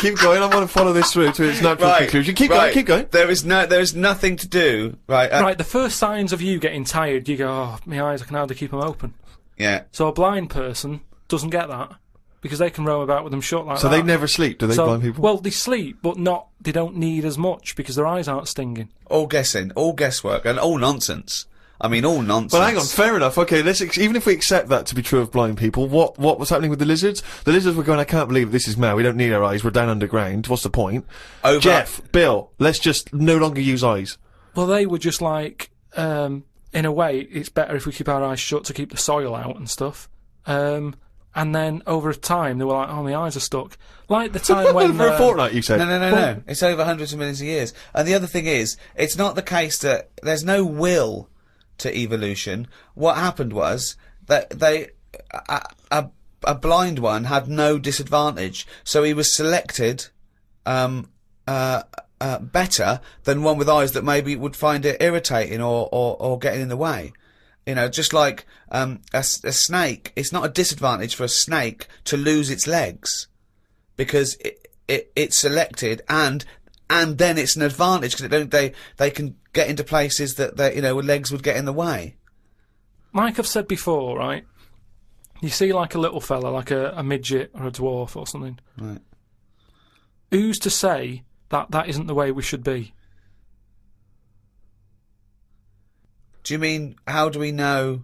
keep going. I want to follow this through to its natural conclusion. Keep going. Keep going. There is no, there is nothing to do. Right. uh, Right, the first signs of you getting tired, you go, oh, my eyes, I can hardly keep them open. Yeah. So a blind person doesn't get that because they can roam about with them shut like So that. they never sleep, do they, So- blind people? Well, they sleep, but not. They don't need as much because their eyes aren't stinging. All guessing, all guesswork, and all nonsense. I mean, all nonsense. But hang on, fair enough. Okay, let's ex- even if we accept that to be true of blind people, what what was happening with the lizards? The lizards were going. I can't believe this is mad. We don't need our eyes. We're down underground. What's the point? Over- Jeff, Bill, let's just no longer use eyes. Well, they were just like, um, in a way, it's better if we keep our eyes shut to keep the soil out and stuff. Um, and then over time, they were like, oh, my eyes are stuck. Like the time when. For a uh, fortnight, you said. No, no, no, Well- no. It's over hundreds of millions of years. And the other thing is, it's not the case that there's no will to evolution. What happened was that they, a, a, a blind one had no disadvantage, so he was selected, um, uh, uh, better than one with eyes that maybe would find it irritating or, or, or getting in the way. You know, just like um, a, a snake, it's not a disadvantage for a snake to lose its legs because it, it it's selected and and then it's an advantage because they they they can get into places that their you know where legs would get in the way. like I've said before, right? You see, like a little fella, like a, a midget or a dwarf or something. Right. Who's to say that that isn't the way we should be? Do you mean how do we know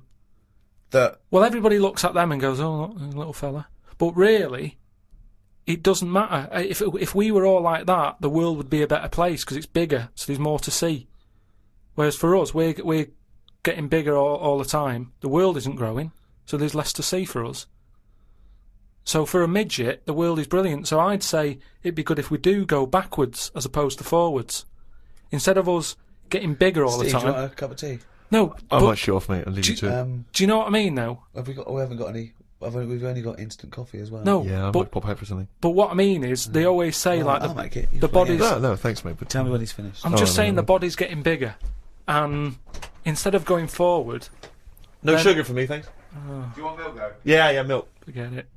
that? Well, everybody looks at them and goes, "Oh, look, there's a little fella," but really, it doesn't matter. If if we were all like that, the world would be a better place because it's bigger, so there's more to see. Whereas for us, we're we're getting bigger all, all the time. The world isn't growing, so there's less to see for us. So for a midget, the world is brilliant. So I'd say it'd be good if we do go backwards as opposed to forwards, instead of us getting bigger all Steve, the do you time. want a cup of tea? No, I but might show off, mate. I'll leave you to it. Um, do you know what I mean? Though have we got? We haven't got any. I've only, we've only got instant coffee as well. no, Yeah, I but might pop out for something. But what I mean is, they always say Well, like I'll the, make it. The body's. No, no, thanks, mate. But Tell me when he's finished. I'm Oh, just no, saying no. the body's getting bigger, and instead of going forward, no then- sugar for me, thanks. Uh. Do you want milk though? Yeah, yeah, milk. forget it.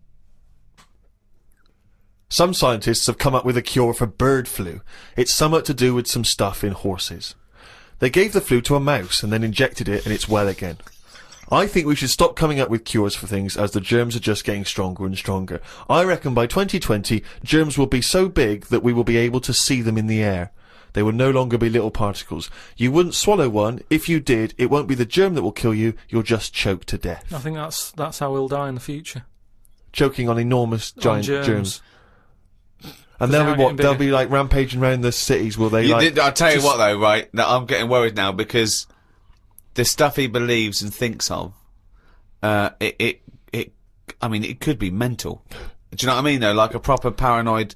Some scientists have come up with a cure for bird flu. It's somewhat to do with some stuff in horses. They gave the flu to a mouse and then injected it and it's well again. I think we should stop coming up with cures for things as the germs are just getting stronger and stronger. I reckon by 2020, germs will be so big that we will be able to see them in the air. They will no longer be little particles. You wouldn't swallow one. If you did, it won't be the germ that will kill you. You'll just choke to death. I think that's that's how we'll die in the future. Choking on enormous On giant germs. germs. And they they'll be what? They'll be like rampaging around the cities. Will they? You like, did, I'll tell you what though, right? Now, I'm getting worried now because the stuff he believes and thinks of, uh, it, it, it, I mean, it could be mental. Do you know what I mean though? Like a proper paranoid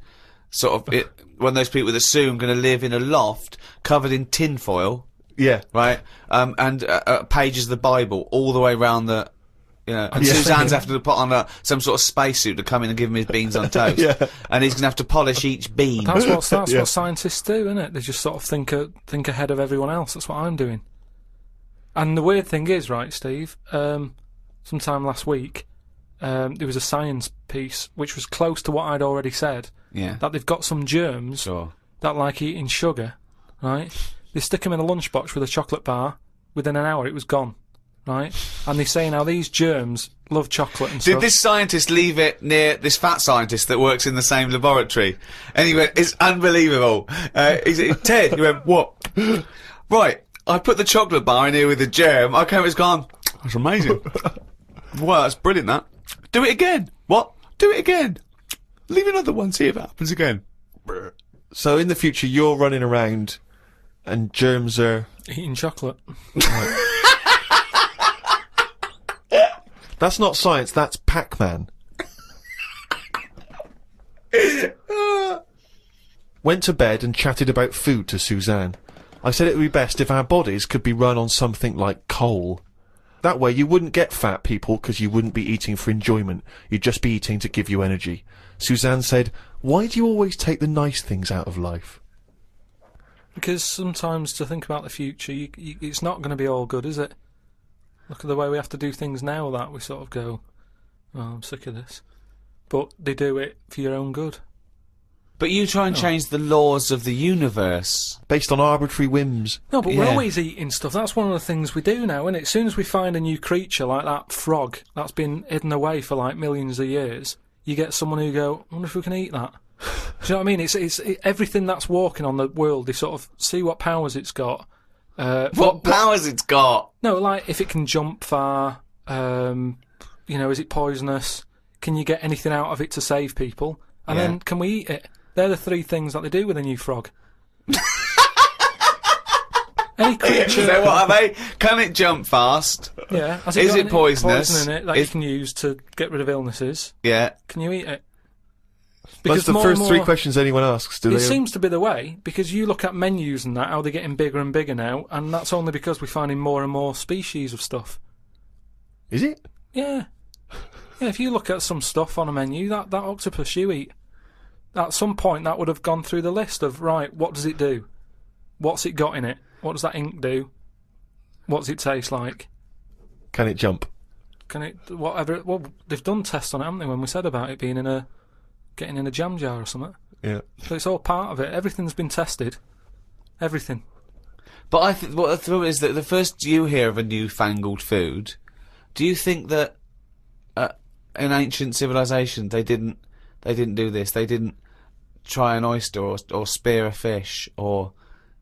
sort of, it, one of those people that assume going to live in a loft covered in tinfoil, yeah. right? Um, and uh, uh, pages of the Bible all the way around the, you know, and Yeah. Suzanne's having to put on a, some sort of spacesuit to come in and give him his beans on toast. Yeah. And he's going to have to polish each bean. That's what that's Yeah. what scientists do, isn't it? They just sort of think a, think ahead of everyone else. That's what I'm doing. And the weird thing is, right, Steve? Um, sometime last week, um, there was a science piece which was close to what I'd already said. yeah. That they've got some germs Sure. that like eating sugar, right? They stick them in a lunchbox with a chocolate bar. Within an hour, it was gone, right? And they say now these germs love chocolate and Did stuff. this scientist leave it near this fat scientist that works in the same laboratory? And he went, it's unbelievable. Uh, he said, Ted, he went, what? right, I put the chocolate bar in here with the germ. I came, it's gone. That's amazing. wow, that's brilliant, that. Do it again. What? Do it again. Leave another one, see if it happens again. So in the future, you're running around, and germs are. Eating chocolate. That's not science. That's Pac-Man. Went to bed and chatted about food to Suzanne. I said it would be best if our bodies could be run on something like coal. That way you wouldn't get fat people because you wouldn't be eating for enjoyment. You'd just be eating to give you energy. Suzanne said, Why do you always take the nice things out of life? Because sometimes to think about the future, you, you, it's not going to be all good, is it? Look at the way we have to do things now. That we sort of go, "Oh, I'm sick of this," but they do it for your own good. But you try and change the laws of the universe. Based on arbitrary whims. No, but we're always eating stuff. That's one of the things we do now, isn't it? As soon as we find a new creature like that frog that's been hidden away for like millions of years, you get someone who go, "I wonder if we can eat that." do you know what I mean? It's it's it, everything that's walking on the world. They sort of see what powers it's got. Uh, What powers it's got? No, like if it can jump far, um, you know, is it poisonous? Can you get anything out of it to save people? And Yeah. then can we eat it? They're the three things that they do with a new frog. Any creature, So what are they? Can it jump fast? yeah. Has Is got it any poisonous? Poison in it that Is- you can use to get rid of illnesses. Yeah. Can you eat it? That's the more first and three more- questions anyone asks. Do It they? seems to be the way because you look at menus and that how they're getting bigger and bigger now, and that's only because we're finding more and more species of stuff. Is it? Yeah. Yeah, if you look at some stuff on a menu, that, that octopus you eat, at some point that would have gone through the list of, right, what does it do? What's it got in it? What does that ink do? What's it taste like? Can it jump? Can it, whatever, well, they've done tests on it, haven't they, when we said about it being in a, getting in a jam jar or something. Yeah. So it's all part of it. Everything's been tested. Everything. But I think what the trouble is that the first you hear of a newfangled food, do you think that uh, in ancient civilization they didn't they didn't do this? They didn't try an oyster or, or spear a fish or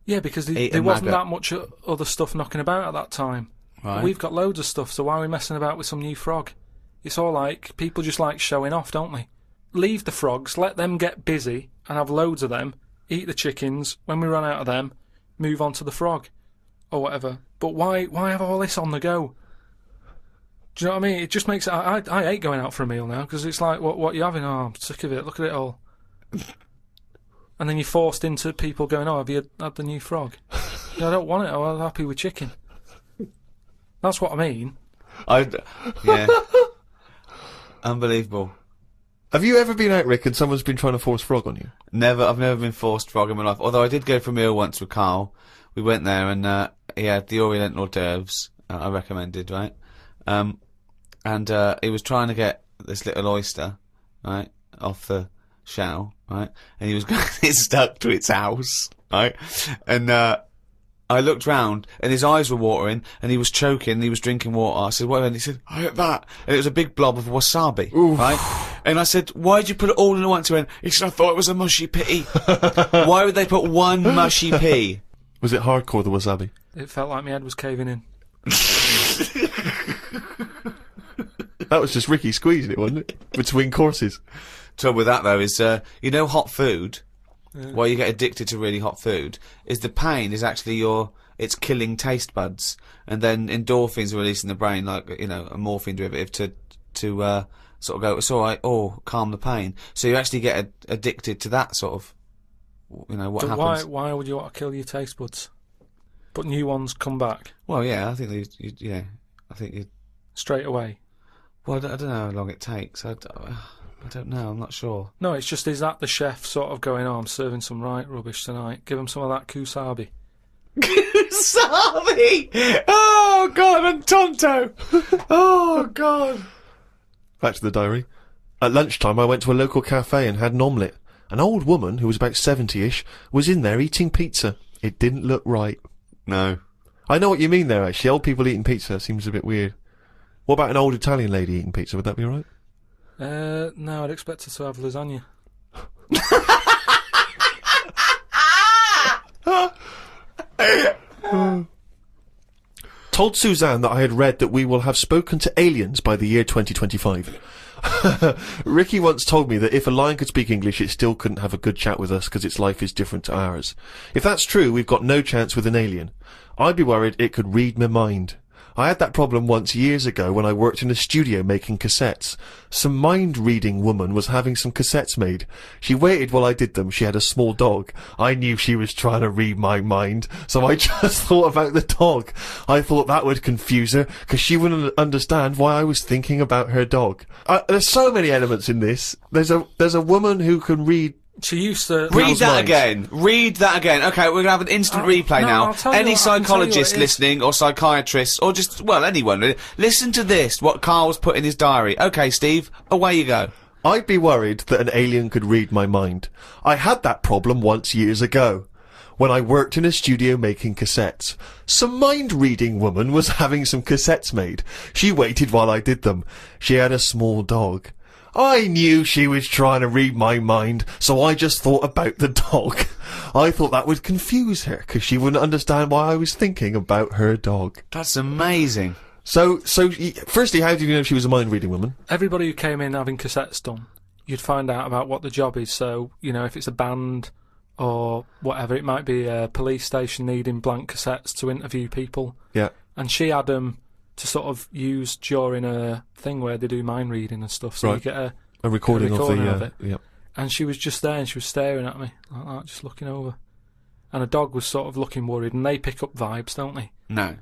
Yeah, because there, there wasn't maggot. that much other stuff knocking about at that time. right? We've got loads of stuff, so why are we messing about with some new frog? It's all like people just like showing off, don't they? Leave the frogs, let them get busy and have loads of them. Eat the chickens. When we run out of them, move on to the frog or whatever. But why? Why have all this on the go? Do you know what I mean? It just makes it. I, I, I hate going out for a meal now because it's like, what what you having? Oh, I'm sick of it. Look at it all. And then you're forced into people going, oh, have you had the new frog? "Yeah, I don't want it. I'm happy with chicken. That's what I mean. I d- yeah, unbelievable. Have you ever been out, Rick, and someone's been trying to force frog on you? Never, I've never been forced frog in my life. Although I did go for a meal once with Karl. We went there and uh, he had the Oriental hors d'oeuvres. Uh, I recommended, right? Um, and uh, he was trying to get this little oyster, right, off the shell, right, and he was getting it stuck to its house, right, and uh, I looked round and his eyes were watering and he was choking and he was drinking water. I said, what? And he said, I ate that. And it was a big blob of wasabi, right? And I said, why'd you put it all in once? He went, he said, I thought it was a mushy pea. Why would they put one mushy pea? Was it hardcore, the wasabi? It felt like my head was caving in. That was just Ricky squeezing it, wasn't it? Between courses. Trouble with that though is, uh, you know, hot food. Why you get addicted to really hot food is the pain is actually your it's killing taste buds, and then endorphins are released in the brain like you know a morphine derivative to to uh, sort of go it's all right, oh calm the pain. So you actually get ad- addicted to that sort of you know what So happens. why why would you want to kill your taste buds? But new ones come back Well, yeah, I think you, you, yeah, I think you. straight away. Well, I don't, know how long it takes. I don't know. I'm not sure. No, it's just is that the chef sort of going, oh, I'm serving some right rubbish tonight. Give him some of that kusabi. Sorry. Oh God, and Tonto. Oh God. Back to the diary. At lunchtime, I went to a local cafe and had an omelette. An old woman, who was about 70-ish, was in there eating pizza. It didn't look right. No. I know what you mean there, actually. Old people eating pizza seems a bit weird. What about an old Italian lady eating pizza? Would that be alright? Uh, no, I'd expect her to have lasagna. Told Suzanne that I had read that we will have spoken to aliens by the year 2025. Ricky once told me that if a lion could speak English, it still couldn't have a good chat with us because its life is different to ours. If that's true, we've got no chance with an alien. I'd be worried it could read my mind. I had that problem once years ago when I worked in a studio making cassettes. Some mind-reading woman was having some cassettes made. She waited while I did them. She had a small dog. I knew she was trying to read my mind, so I just thought about the dog. I thought that would confuse her, because she wouldn't understand why I was thinking about her dog. Uh, there's so many elements in this. There's a there's a woman who can read she used to Read that minds. again. Read that again. Okay, we're gonna have an instant I'll- replay no, now. I'll tell you Any what- I can tell you psychologist what it is. listening, or psychiatrist, or just well, anyone, listen to this. What Karl's put in his diary. Okay, Steve, away you go. I'd be worried that an alien could read my mind. I had that problem once years ago. When I worked in a studio making cassettes. Some mind-reading woman was having some cassettes made. She waited while I did them. She had a small dog. I knew she was trying to read my mind, so I just thought about the dog. I thought that would confuse her, because she wouldn't understand why I was thinking about her dog. That's amazing. So, so, firstly, how did you know she was a mind-reading woman? everybody who came in having cassettes done, you'd find out about what the job is. So, you know, if it's a band or whatever, it might be a police station needing blank cassettes to interview people. Yeah. And she had them to sort of use during a thing where they do mind reading and stuff. So Right. you get a. A recording, recording of of the, uh, it. yeah. And she was just there and she was staring at me like that, just looking over. And a dog was sort of looking worried, and they pick up vibes, don't they? No.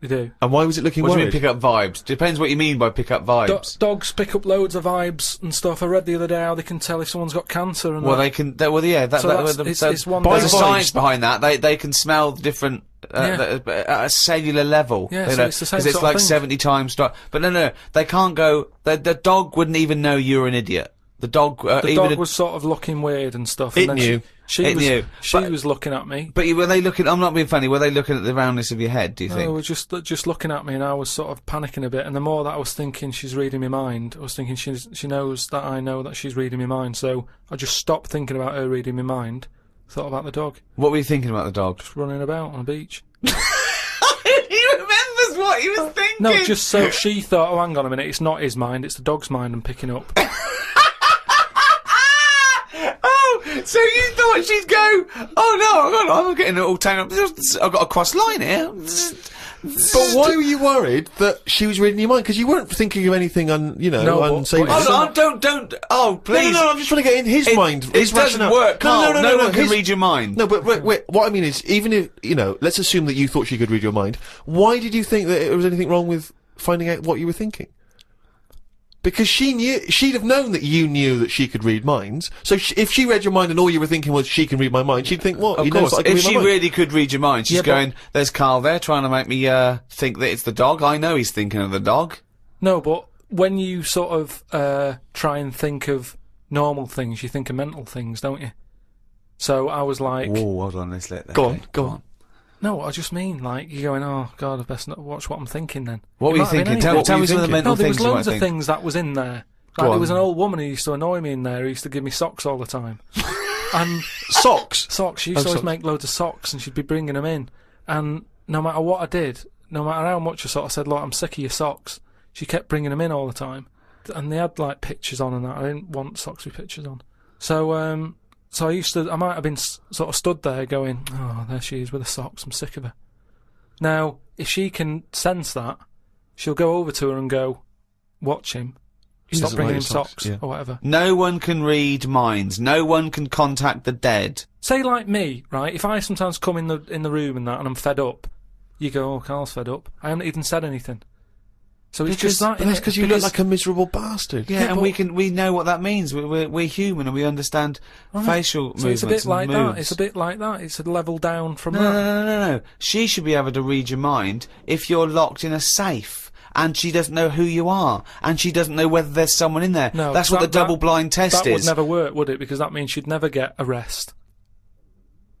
They do. And why was it looking What do you mean pick up vibes? Depends what you mean by pick up Do- vibes. dogs pick up loads of vibes and stuff. I read the other day how they can tell if someone's got cancer and well, that. they can. They, well, yeah. That, So that, that's- that- it's- it's one there's a science behind that. They they can smell the different uh, Yeah. the- at a cellular level. Yeah, so know, it's the same it's sort of like thing. seventy times. Stri- but no, no, they can't go. The, the dog wouldn't even know you're an idiot. The dog, uh, the even dog a- was sort of looking weird and stuff. It and then knew. She, she It was, knew. She But- was looking at me. But you- were they looking? I'm not being funny. Were they looking at the roundness of your head? Do you They think? were just just looking at me, and I was sort of panicking a bit. And the more that I was thinking she's reading my mind, I was thinking she's she knows that I know that she's reading my mind. So I just stopped thinking about her reading my mind. Thought about the dog What were you thinking about the dog? just running about on a beach. he remembers what he was thinking. No, just so she thought, oh, hang on a minute, it's not his mind, it's the dog's mind I'm picking up. So you thought she'd go? Oh no, I'm, I'm getting it all tangled up. I've got a cross line here. But why were you worried that she was reading your mind? Because you weren't thinking of anything un, you know, No, but- unsavory. but- Oh, no, don't, don't. Oh, please. no, no, no, I'm just trying to get in his It- mind. it his doesn't rationale. work, Karl. No no. one can read your mind. No, but wait, wait, what I mean is, even if, you know, let's assume that you thought she could read your mind, why did you think that there was anything wrong with finding out what you were thinking? Because she knew, she'd have known that you knew that she could read minds. So sh- if she read your mind and all you were thinking was she can read my mind, she'd think, what? Of he course, that I can if read she mind. really could read your mind, she's Yeah, going, there's Karl there trying to make me uh, think that it's the dog. I know he's thinking of the dog. No, but when you sort of uh, try and think of normal things, you think of mental things, don't you? So I was like, Whoa, hold on, let's let that Go on, go on. No, I just mean like you're going, oh god, I best not watch what I'm thinking then. What It were you might have been thinking? Tell, tell me some of the thinking? mental No, there was things you might loads of think. things that was in there. Like there was an old woman who used to annoy me in there who used to give me socks all the time. and Socks. socks, she used Oh, to always socks. make loads of socks and she'd be bringing them in. And no matter what I did, no matter how much I sort of said, look, I'm sick of your socks, she kept bringing them in all the time. And they had like pictures on and that. I didn't want socks with pictures on. So, um, so I used to, I might have been sort of stood there going, oh, there she is with the socks, I'm sick of her. Now, if she can sense that, she'll go over to her and go, watch him. He Stop bringing him socks, socks, yeah. or whatever. No one can read minds. No one can contact the dead. Say like me, right? If I sometimes come in the in the room and that, and I'm fed up, you go, "Oh, Karl's fed up." I haven't even said anything. So it's just that. That's eh, because you look like a miserable bastard. Yeah, Yeah, and we can we know what that means. We're we're, we're human and we understand facial So movements. it's a bit like that. It's a bit like that. It's a level down from No, no, that. no, no, no. She should be able to read your mind if you're locked in a safe. And she doesn't know who you are, and she doesn't know whether there's someone in there. No, That's what that- the double blind test That would never work, would it? Because that means she'd never get arrest.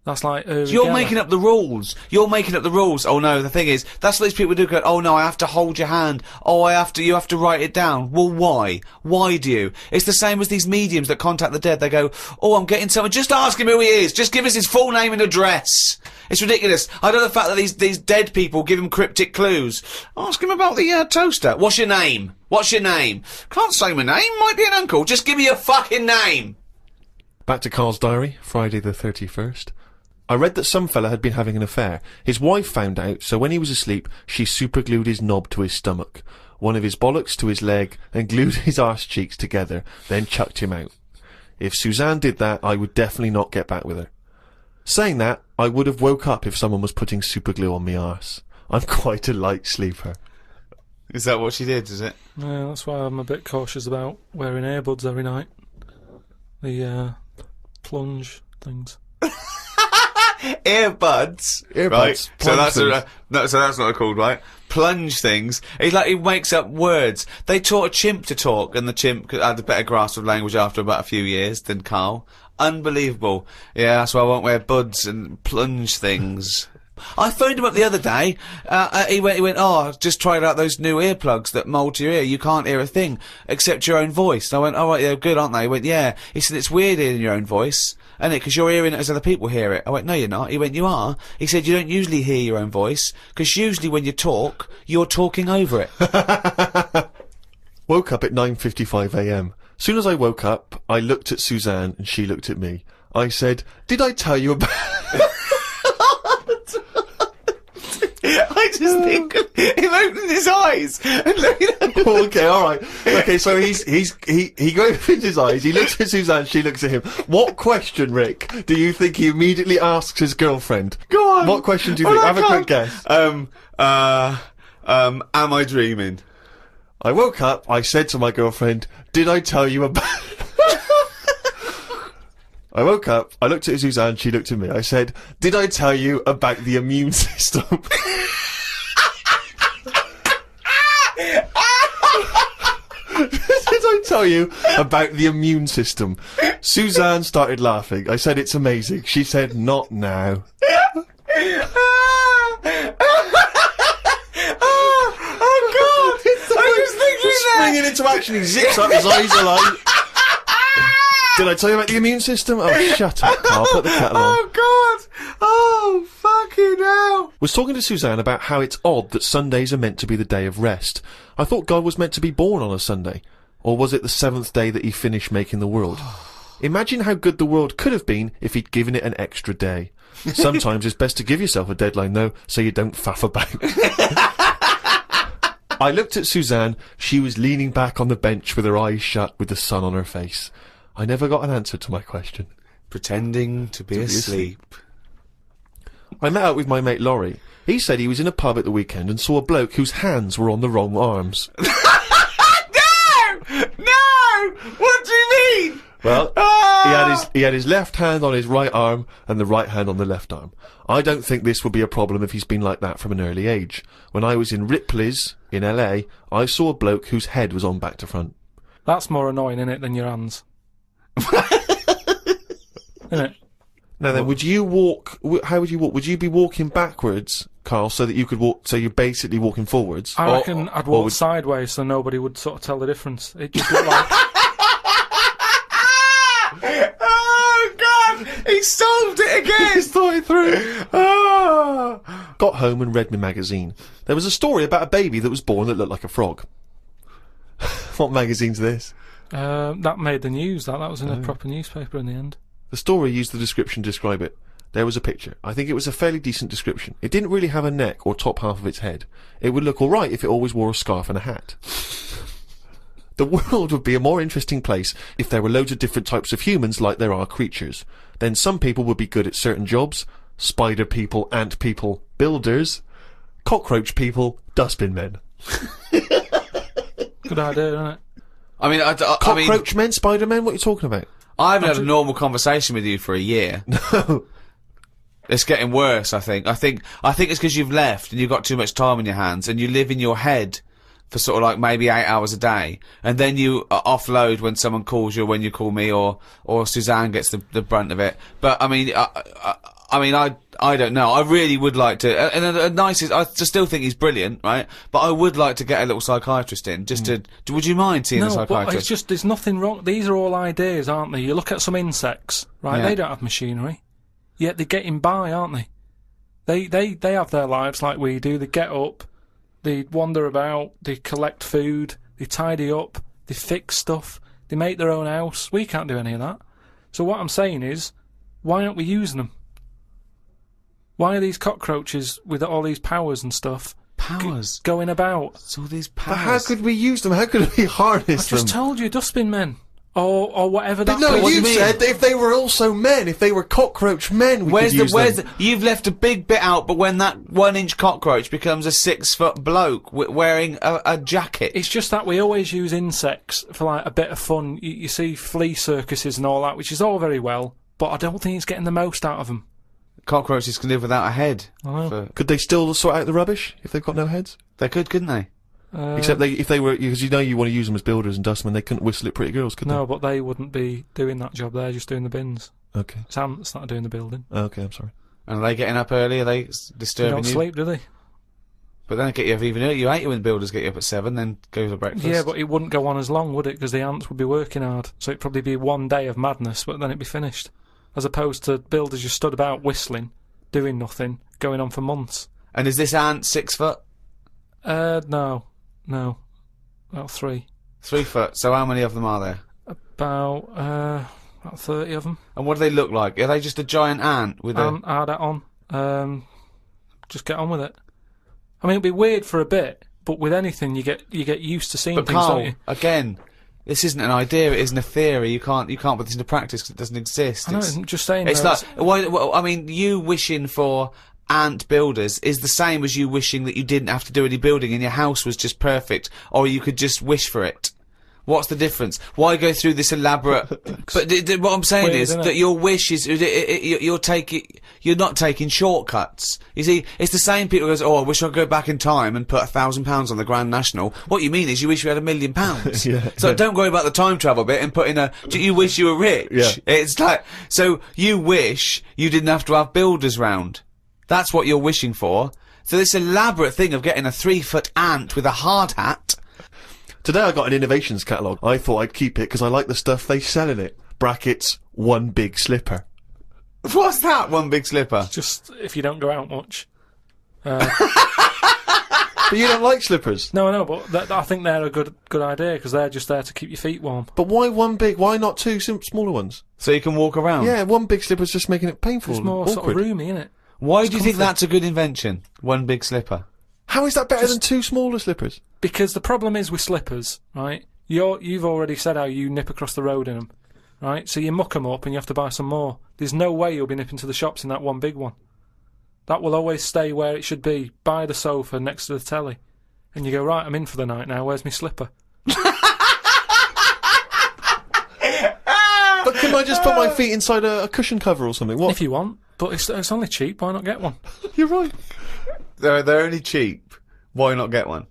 That's like Uri You're Geller. making up the rules. You're making up the rules. Oh no, the thing is, that's what these people do. Go, oh no, I have to hold your hand. Oh, I have to. You have to write it down. Well, why? Why do you? It's the same as these mediums that contact the dead. They go, oh, I'm getting someone. Just ask him who he is. Just give us his full name and address. It's ridiculous. I know the fact that these these dead people give him cryptic clues. Ask him about the uh, toaster. What's your name? What's your name? Can't say my name. Might be an uncle. Just give me your fucking name. Back to Karl's diary, Friday the 31st. I read that some fella had been having an affair. His wife found out, so when he was asleep, she superglued his knob to his stomach, one of his bollocks to his leg, and glued his arse cheeks together, then chucked him out. If Suzanne did that, I would definitely not get back with her. Saying that, I would have woke up if someone was putting superglue on me arse. I'm quite a light sleeper. Is that what she did? Is it? Yeah, that's why I'm a bit cautious about wearing earbuds every night. The uh, plunge things. earbuds. Earbuds, Right. So that's a, no, so that's not called, right? Plunge things. He like he makes up words. They taught a chimp to talk, and the chimp had a better grasp of language after about a few years than Karl. Unbelievable. Yeah, that's why I won't wear buds and plunge things. I phoned him up the other day. Uh, uh, he went. He went. Oh, just tried out those new earplugs that mould to your ear. You can't hear a thing except your own voice. And I went. Oh, right, they're good, aren't they? He went. Yeah. He said it's weird hearing your own voice, and it because you're hearing it as other people hear it. I went. No, you're not. He went. You are. He said you don't usually hear your own voice because usually when you talk, you're talking over it. Woke up at 9:55 a.m. Soon as I woke up, I looked at Suzanne and she looked at me. I said, "Did I tell you about?" I just think of him opening his eyes and looking at okay, all right. Okay, so he's he's he he opens his eyes. He looks at Suzanne. She looks at him. What question, Rick? Do you think he immediately asks his girlfriend? Go on. What question do you think? I Have a quick guess. Um. Uh. Um. Am I dreaming? I woke up. I said to my girlfriend, "Did I tell you about?" I woke up. I looked at Suzanne. She looked at me. I said, "Did I tell you about the immune system?" Did I tell you about the immune system? Suzanne started laughing. I said, "It's amazing." She said, "Not now." oh God! I was thinking that. Springing into action, he zips up. His eyes are like. Did I tell you about the immune system? Oh, shut up, Karl. Put the kettle on. Oh God! Oh fucking hell! was talking to Suzanne about how it's odd that Sundays are meant to be the day of rest. I thought God was meant to be born on a Sunday. Or was it the seventh day that he finished making the world? Imagine how good the world could have been if he'd given it an extra day. Sometimes it's best to give yourself a deadline though, so you don't faff about. I looked at Suzanne. She was leaning back on the bench with her eyes shut with the sun on her face. I never got an answer to my question. Pretending to be asleep. I met up with my mate Laurie. He said he was in a pub at the weekend and saw a bloke whose hands were on the wrong arms. No! No! What do you mean? Well, ah! he had his he had his left hand on his right arm and the right hand on the left arm. I don't think this will be a problem if he's been like that from an early age. When I was in Ripley's in LA, I saw a bloke whose head was on back to front. That's more annoying, in it than your hands. Innit? Now then, would you walk? w- How would you walk? Would you be walking backwards, Karl, so that you could walk? So you're basically walking forwards. I Or- reckon I'd walk would- sideways so nobody would sort of tell the difference. It just looked like oh God! He solved it again. He's thought it through. oh. Got home and read my magazine. There was a story about a baby that was born that looked like a frog. what magazine's this? Um, that made the news. That that was Oh. in a proper newspaper in the end. The story used the description to describe it. There was a picture. I think it was a fairly decent description. It didn't really have a neck or top half of its head. It would look alright if it always wore a scarf and a hat. the world would be a more interesting place if there were loads of different types of humans like there are creatures. Then some people would be good at certain jobs. Spider people, ant people, builders, cockroach people, dustbin men. Good idea, isn't it? I mean, I, I, I mean, Cockroach men, spider men, what are you talking about? I haven't had a normal conversation with you for a year. No. It's getting worse. I think. I think. I think it's because you've left and you've got too much time on your hands, and you live in your head for sort of like maybe eight hours a day, and then you uh, offload when someone calls you, or when you call me, or or Suzanne gets the, the brunt of it. But I mean, I, I, I mean, I I don't know. I really would like to. And a, a is, I still think he's brilliant, right? But I would like to get a little psychiatrist in, just to. Hmm. Would you mind seeing a No, but psychiatrist? it's just there's nothing wrong. These are all ideas, aren't they? You look at some insects, right? Yeah. They don't have machinery, yet they're getting by, aren't they? They they they have their lives like we do. They get up, they wander about, they collect food, they tidy up, they fix stuff, they make their own house. We can't do any of that. So what I'm saying is, why aren't we using them? Why are these cockroaches with all these powers and stuff powers. going about? It's all these But how could we use them? How could we harness them? I just them? told you, dustbin men, or or whatever that. no, person- you mean? said if they were also men, if they were cockroach men, we Where's could the use where's them. the, you've left a big bit out, but when that one inch cockroach becomes a six foot bloke w- wearing a, a jacket, It's just that we always use insects for like a bit of fun. You, you see flea circuses and all that, which is all very well, but I don't think it's getting the most out of them. Cockroaches can live without a head. I know. For- Could they still sort out the rubbish if they've got no heads? they could, couldn't they? Uh, Except they, if they were, because you know you want to use them as builders and dustmen, they couldn't whistle at pretty girls, could they? no, but they wouldn't be doing that job. They're just doing the bins. they? Okay. It's ants that are doing the building. Okay, I'm sorry. And are they getting up early? Are they s- They disturbing don't you? sleep, do they? But then get you up even earlier. You hate it when builders get you up at seven, then go for breakfast. Yeah, but it wouldn't go on as long, would it? Because the ants would be working hard. So it'd probably be one day of madness, but then it'd be finished. As opposed to builders just stood about whistling, doing nothing, going on for months. And is this ant six foot? Uh, no, no, about three, Three foot. So how many of them are there? about uh, about thirty of them. And what do they look like? Are they just a giant ant with a? And add that on. Um, just get on with it. I mean, it'd be weird for a bit, but with anything, you get you get used to seeing But things, Karl, again, this isn't an idea. It isn't a theory. You can't you can't put this into practice because it doesn't exist. I know. It's- I'm just saying. It's like, why, well, I mean, you wishing for ant builders is the same as you wishing that you didn't have to do any building and your house was just perfect, or you could just wish for it. What's the difference? Why go through this elaborate? but what I'm saying Weird, is that your wish is it, it, it, you- you're taking you're not taking shortcuts. You see, it's the same people who goes, "Oh, I wish I'd go back in time and put a thousand pounds on the Grand National." What you mean is you wish you had a million pounds. Yeah. So don't worry about the time travel bit and put in a. Do you wish you were rich? Yeah. It's like so you wish you didn't have to have builders round. That's what you're wishing for. So this elaborate thing of getting a three foot ant with a hard hat. Today I got an innovations catalogue. I thought I'd keep it because I like the stuff they sell in it. Brackets, one big slipper. What's that? One big slipper. just if you don't go out much. Uh, But you don't like slippers. no, no, but that, I think they're a good good idea because they're just there to keep your feet warm. But why one big? Why not two sim- smaller ones? So you can walk around. Yeah, one big slipper's just making it painful. It's and more awkward. sort of roomy, isn't it? Why do you think that's a good invention? One big slipper. How is that better than two smaller slippers? Because the problem is with slippers, right? You're you've already said how you nip across the road in them, right? So you muck 'em up and you have to buy some more. There's no way you'll be nipping to the shops in that one big one. That will always stay where it should be, by the sofa next to the telly. And you go, right, I'm in for the night now. Where's my slipper? But can I just put my feet inside a, a cushion cover or something? What? If you want, but it's it's only cheap. Why not get one? You're right. They're they're only cheap. Why not get one?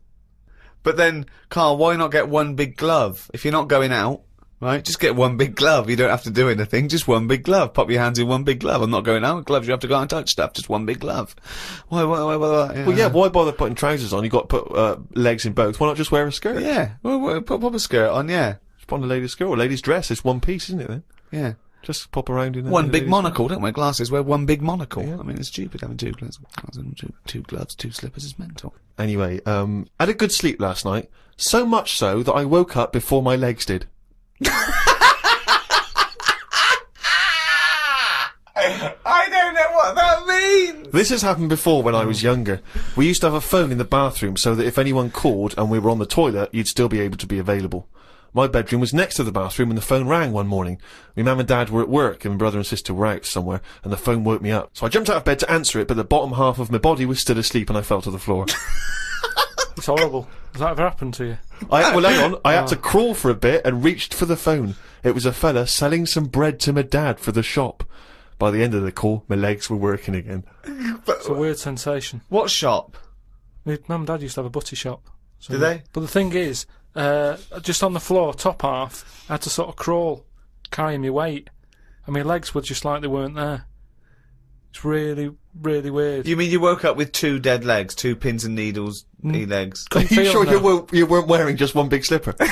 But then, Karl, why not get one big glove? If you're not going out, right, just get one big glove. You don't have to do anything. Just one big glove. Pop your hands in one big glove. I'm not going out. Gloves, you have to go out and touch stuff. Just one big glove. Why? Why? Why? why, why Well, yeah. Why bother putting trousers on? You've got to put uh, legs in both. Why not just wear a skirt? Yeah. Well, well, put, pop a skirt on. Yeah. Just put on a lady's skirt or a lady's dress. It's one piece, isn't it? Then Yeah. Just pop around in a, One big monocle. Don't wear glasses. Wear one big monocle. Yeah. I mean, it's stupid having two gloves. Two, two gloves, two slippers is mental. Anyway, um, I had a good sleep last night. So much so that I woke up before my legs did. I don't know what that means. This has happened before when I was younger. We used to have a phone in the bathroom so that if anyone called and we were on the toilet, you'd still be able to be available. My bedroom was next to the bathroom and the phone rang one morning. My mum and dad were at work and my brother and sister were out somewhere and the phone woke me up. So I jumped out of bed to answer it, but the bottom half of my body was still asleep and I fell to the floor. It's horrible. Has that ever happened to you? I, well, hang on. I had ah. to crawl for a bit and reached for the phone. It was a fella selling some bread to my dad for the shop. By the end of the call, my legs were working again. It's a weird sensation. What shop? My mum and dad used to have a butty shop. So- Do they? But the thing is, uh, just on the floor, top half, I had to sort of crawl, carrying my weight, and my legs were just like they weren't there. It's really, really weird. You mean you woke up with two dead legs, two pins and needles knee legs? Are you sure you, though. were, you weren't wearing just one big slipper?